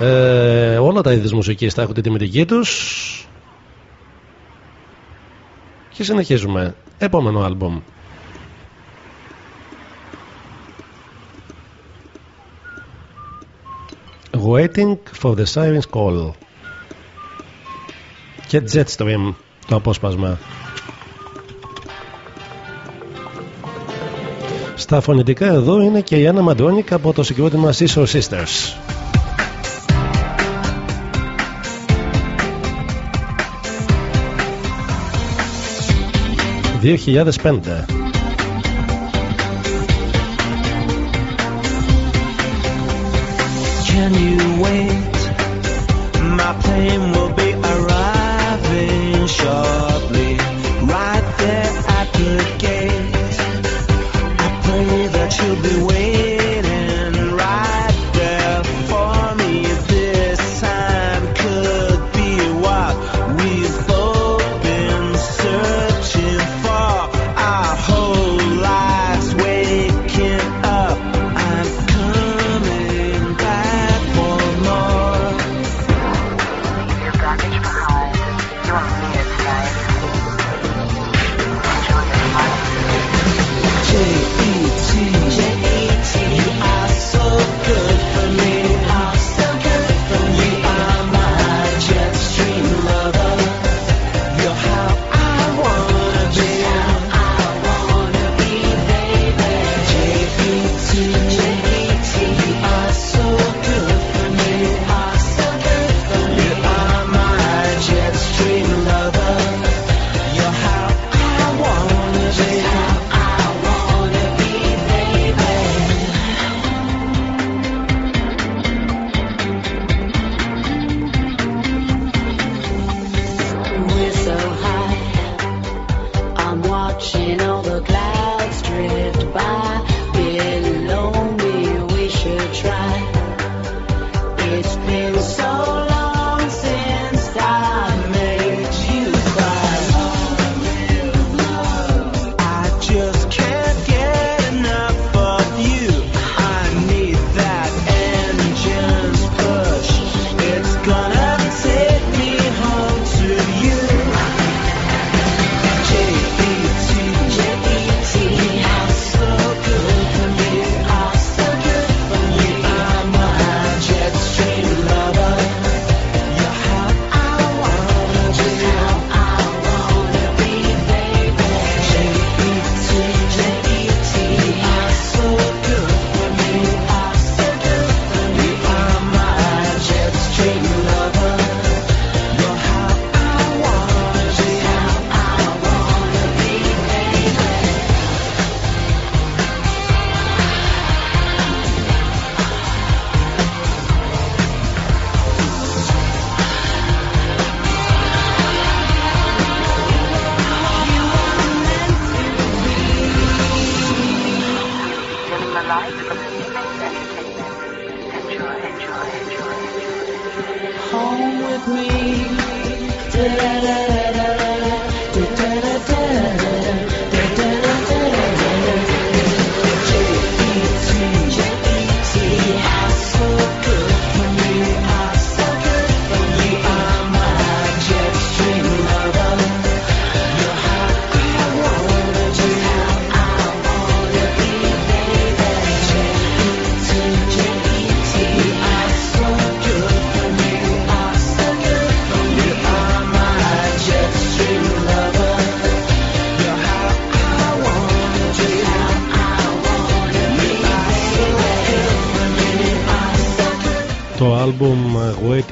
Ε, όλα τα είδη μουσικής θα έχουν την τιμητική τους και συνεχίζουμε επόμενο άλμπομ Waiting for the Siren's Call. Και Jetstream το απόσπασμα. Στα φωνητικά εδώ είναι και η Άννα Μαντώνικ από το συγκρότημα Scissor Sisters. «2005» Can you wait? My plane will be arriving shortly, right there at the gate. I pray that you'll be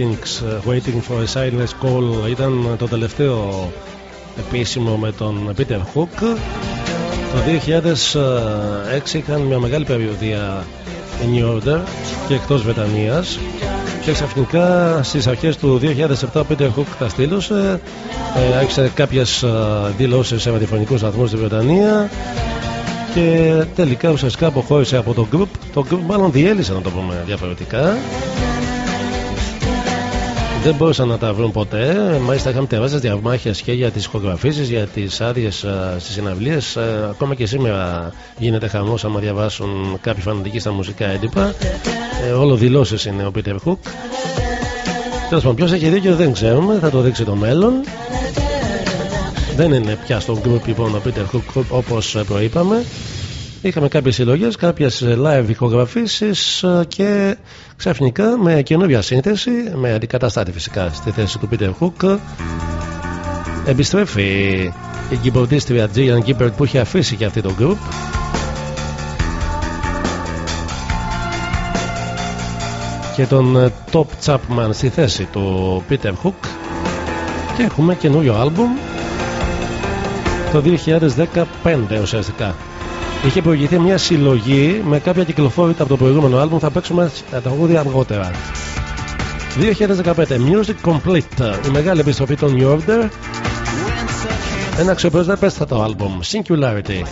Waiting, Waiting for a Silence Call ήταν το τελευταίο επίσημο με τον Peter Hook. Το 2006 είχαν μια μεγάλη περιοδία η New Order και εκτός Βρετανίας και ξαφνικά στις αρχές του 2007 ο Peter Hook τα στήλωσε ε, άρχισε κάποιες ε, δηλώσεις σε ραδιοφωνικούς σταθμούς στη Βρετανία και τελικά ουσιαστικά αποχώρησε από το group το group μάλλον διέλυσε να το πούμε διαφορετικά δεν μπορούσαν να τα βρουν ποτέ. Μάλιστα είχαμε τεράστιες διαμάχες και για τις ηχογραφήσεις, για τις άδειες στις συναυλίες. Ακόμα και σήμερα γίνεται χαμός άμα διαβάσουν κάποιοι φανατικοί στα μουσικά έντυπα. Ε, όλο δηλώσεις είναι ο Peter Hook. Τέλος πάντων, ποιος έχει δίκιο δεν ξέρουμε, θα το δείξει το μέλλον. Δεν είναι πια στο group λοιπόν ο Peter Hook όπως προείπαμε. Είχαμε κάποιες συλλογές, κάποιες live ηχογραφήσεις ε, και ξαφνικά με καινούργια σύνθεση, με αντικαταστάτη φυσικά στη θέση του Peter Hook επιστρέφει η κυπροτίστρια Gillian Gibbert που είχε αφήσει και αυτή το group. Και τον ε, Top Chapman στη θέση του Peter Hook. Και έχουμε καινούριο άλμπουμ το 2015 ουσιαστικά Είχε προηγηθεί μια συλλογή με κάποια κυκλοφόρητα από το προηγούμενο άλμπουμ. Θα παίξουμε τα τραγούδια αργότερα. 2015 Music Complete, η μεγάλη επιστροφή των New Order. Ένα αξιοπρεπέστατο άλμπουμ, Singularity.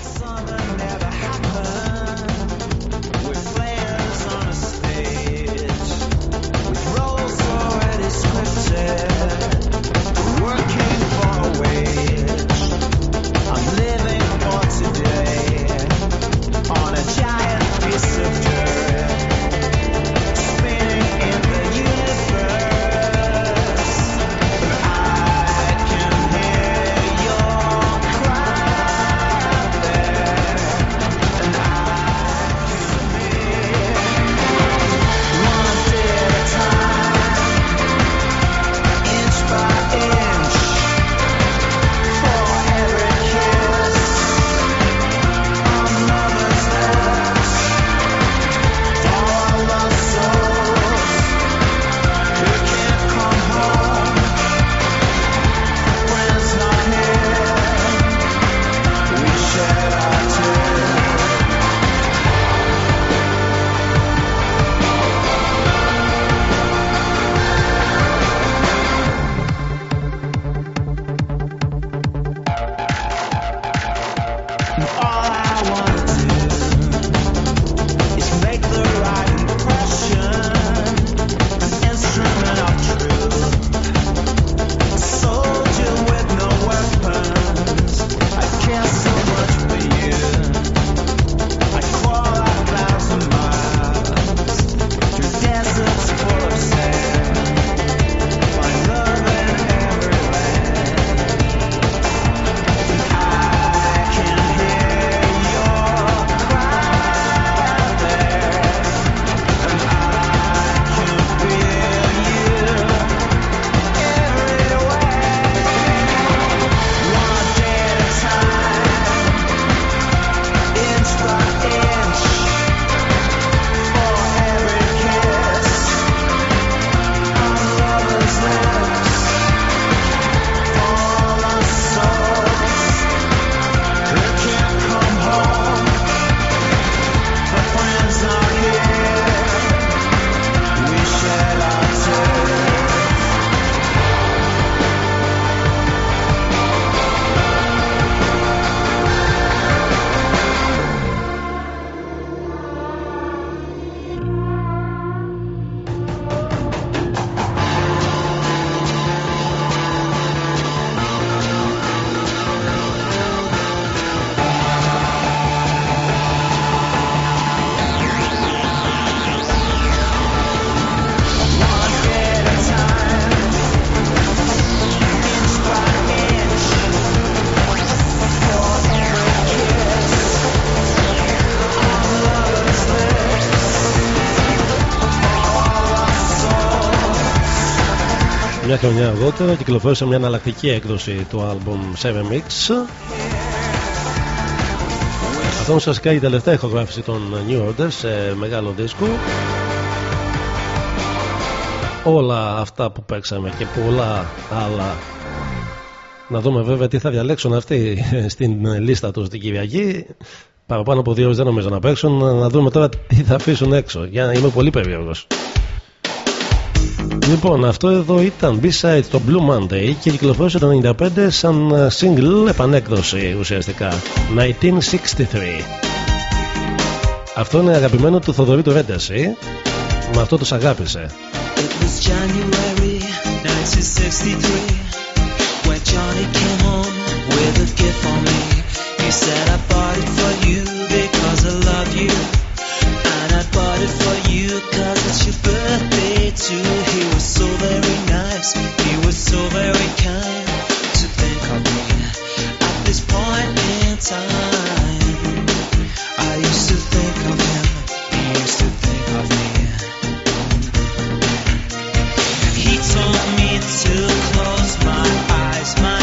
Μια χρονιά αργότερα κυκλοφόρησε μια εναλλακτική έκδοση του album 7 Mix. Αυτό ουσιαστικά η τελευταία ηχογράφηση των New Order σε μεγάλο δίσκο. Όλα αυτά που παίξαμε και πολλά άλλα να δούμε βέβαια τι θα διαλέξουν αυτοί <laughs> στην λίστα τους την Κυριακή. Παραπάνω από δύο ώρες δεν νομίζω να παίξουν. Να δούμε τώρα τι θα αφήσουν έξω. Για να είμαι πολύ περίεργος. Λοιπόν, αυτό εδώ ήταν B-side στο Blue Monday και κυκλοφόρησε το 95 σαν single επανέκδοση ουσιαστικά. 1963. Αυτό είναι αγαπημένο του Θοδωρή του Ρένταση. Με αυτό τους αγάπησε. It was January 1963 when Johnny came home with a gift for me. He said, I bought it for you because I love you. And I bought it for you cause it's your birthday too. He was so very nice, he was so very kind to think of me at this point in time. I used to think of him, he used to think of me. He told me to close my eyes. My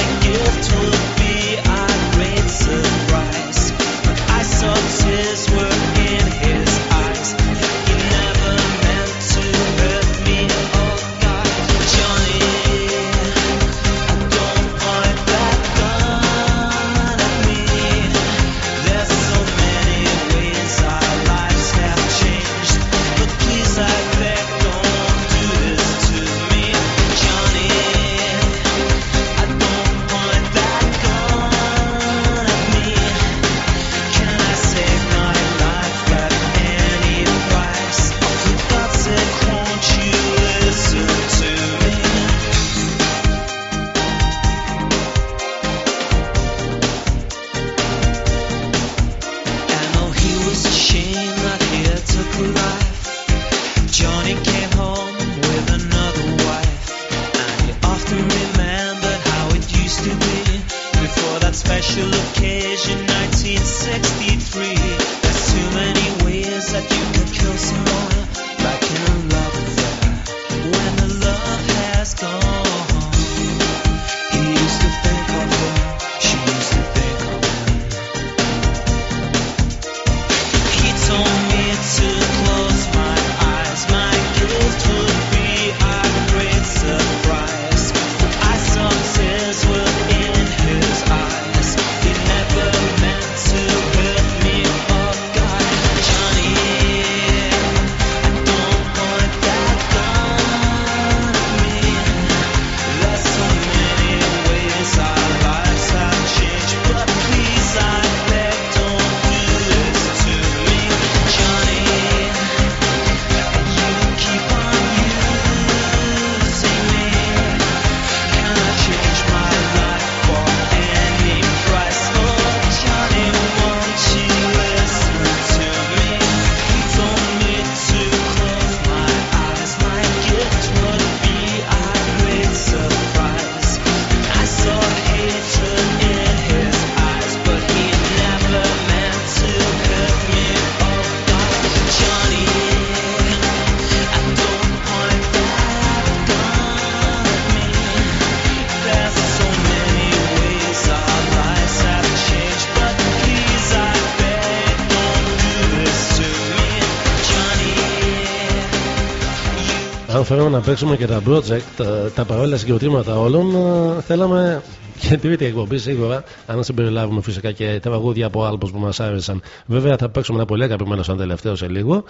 καταφέραμε να παίξουμε και τα project, τα, τα παράλληλα συγκροτήματα όλων, ε, θέλαμε και τρίτη εκπομπή σίγουρα, αν συμπεριλάβουμε φυσικά και τα τραγούδια από άλμπου που μας άρεσαν. Βέβαια θα παίξουμε ένα πολύ αγαπημένο σαν τελευταίο σε λίγο.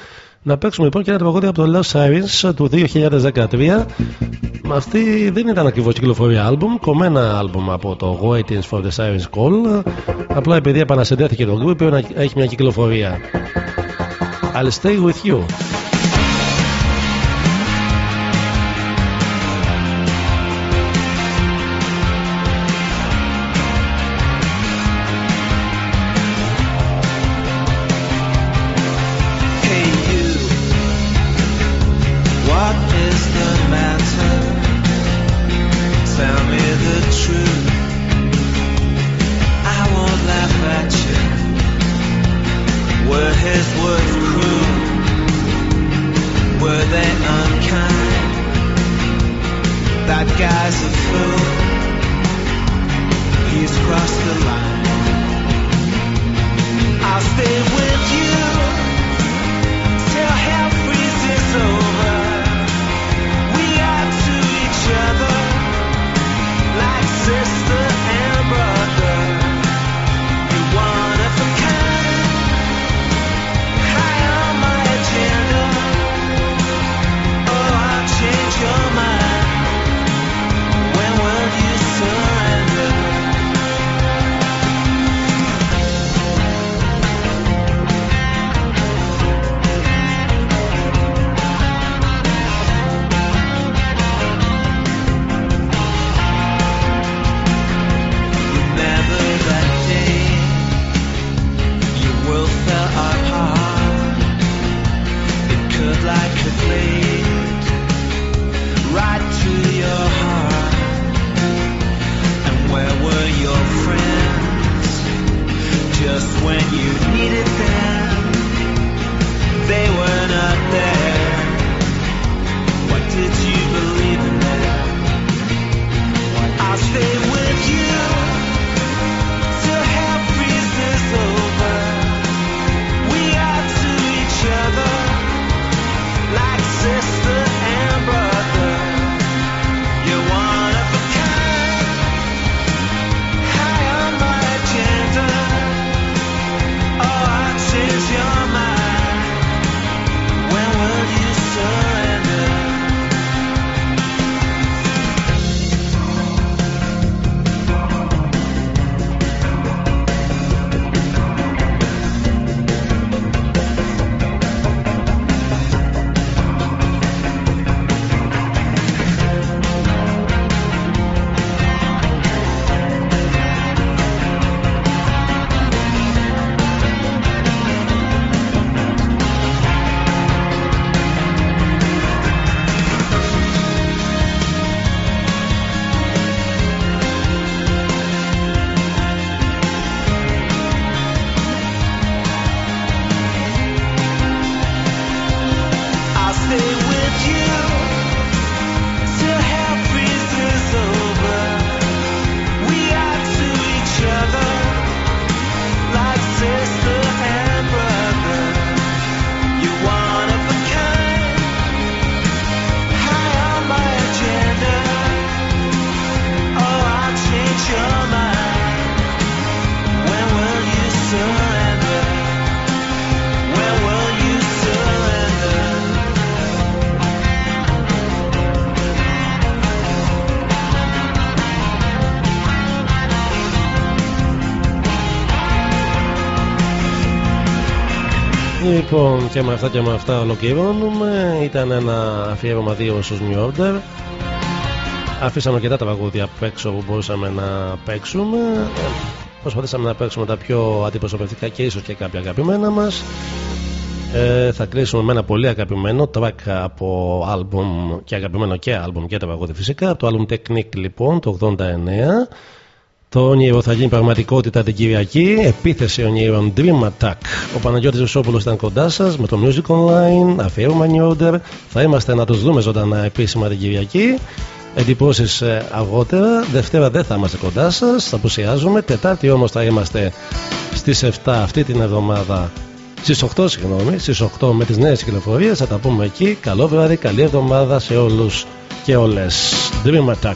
Να παίξουμε λοιπόν και ένα τραγούδι από το Lost Sirens του 2013. Αυτή δεν ήταν ακριβώς κυκλοφορία album, κομμένα album από το Waiting for the Sirens Call. Απλά επειδή επανασυνδέθηκε το group, έχει μια κυκλοφορία. I'll stay with you. Και με αυτά και με αυτά ολοκληρώνουμε. Ήταν ένα αφιέρωμα δύο στους New Order. Αφήσαμε και τα τραγούδια απ' έξω που μπορούσαμε να παίξουμε. Προσπαθήσαμε να παίξουμε τα πιο αντιπροσωπευτικά και ίσως και κάποια αγαπημένα μας. Ε, θα κλείσουμε με ένα πολύ αγαπημένο track από album και αγαπημένο και album και τραγούδι φυσικά. Από το album Technique λοιπόν το 89. Το όνειρο θα γίνει πραγματικότητα την Κυριακή. Επίθεση ονείρων Dream Attack. Ο Παναγιώτης Βουσόπουλος ήταν κοντά σας με το Music Online, αφιέρωμα New Order. Θα είμαστε να τους δούμε ζωντανά επίσημα την Κυριακή. Εντυπώσεις αργότερα. Δευτέρα δεν θα είμαστε κοντά σας, θα απουσιάζουμε. Τετάρτη όμως θα είμαστε στις 7 αυτή την εβδομάδα. Στις 8, συγγνώμη, στις 8 με τις νέες κυκλοφορίες θα τα πούμε εκεί. Καλό βράδυ, καλή εβδομάδα σε όλους και όλες. Dream Attack.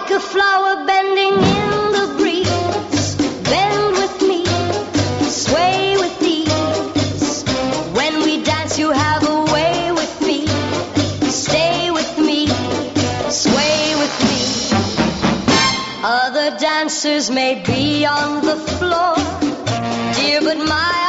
like a flower bending in the breeze. Bend with me, sway with ease. When we dance, you have a way with me. Stay with me, sway with me. Other dancers may be on the floor, dear, but my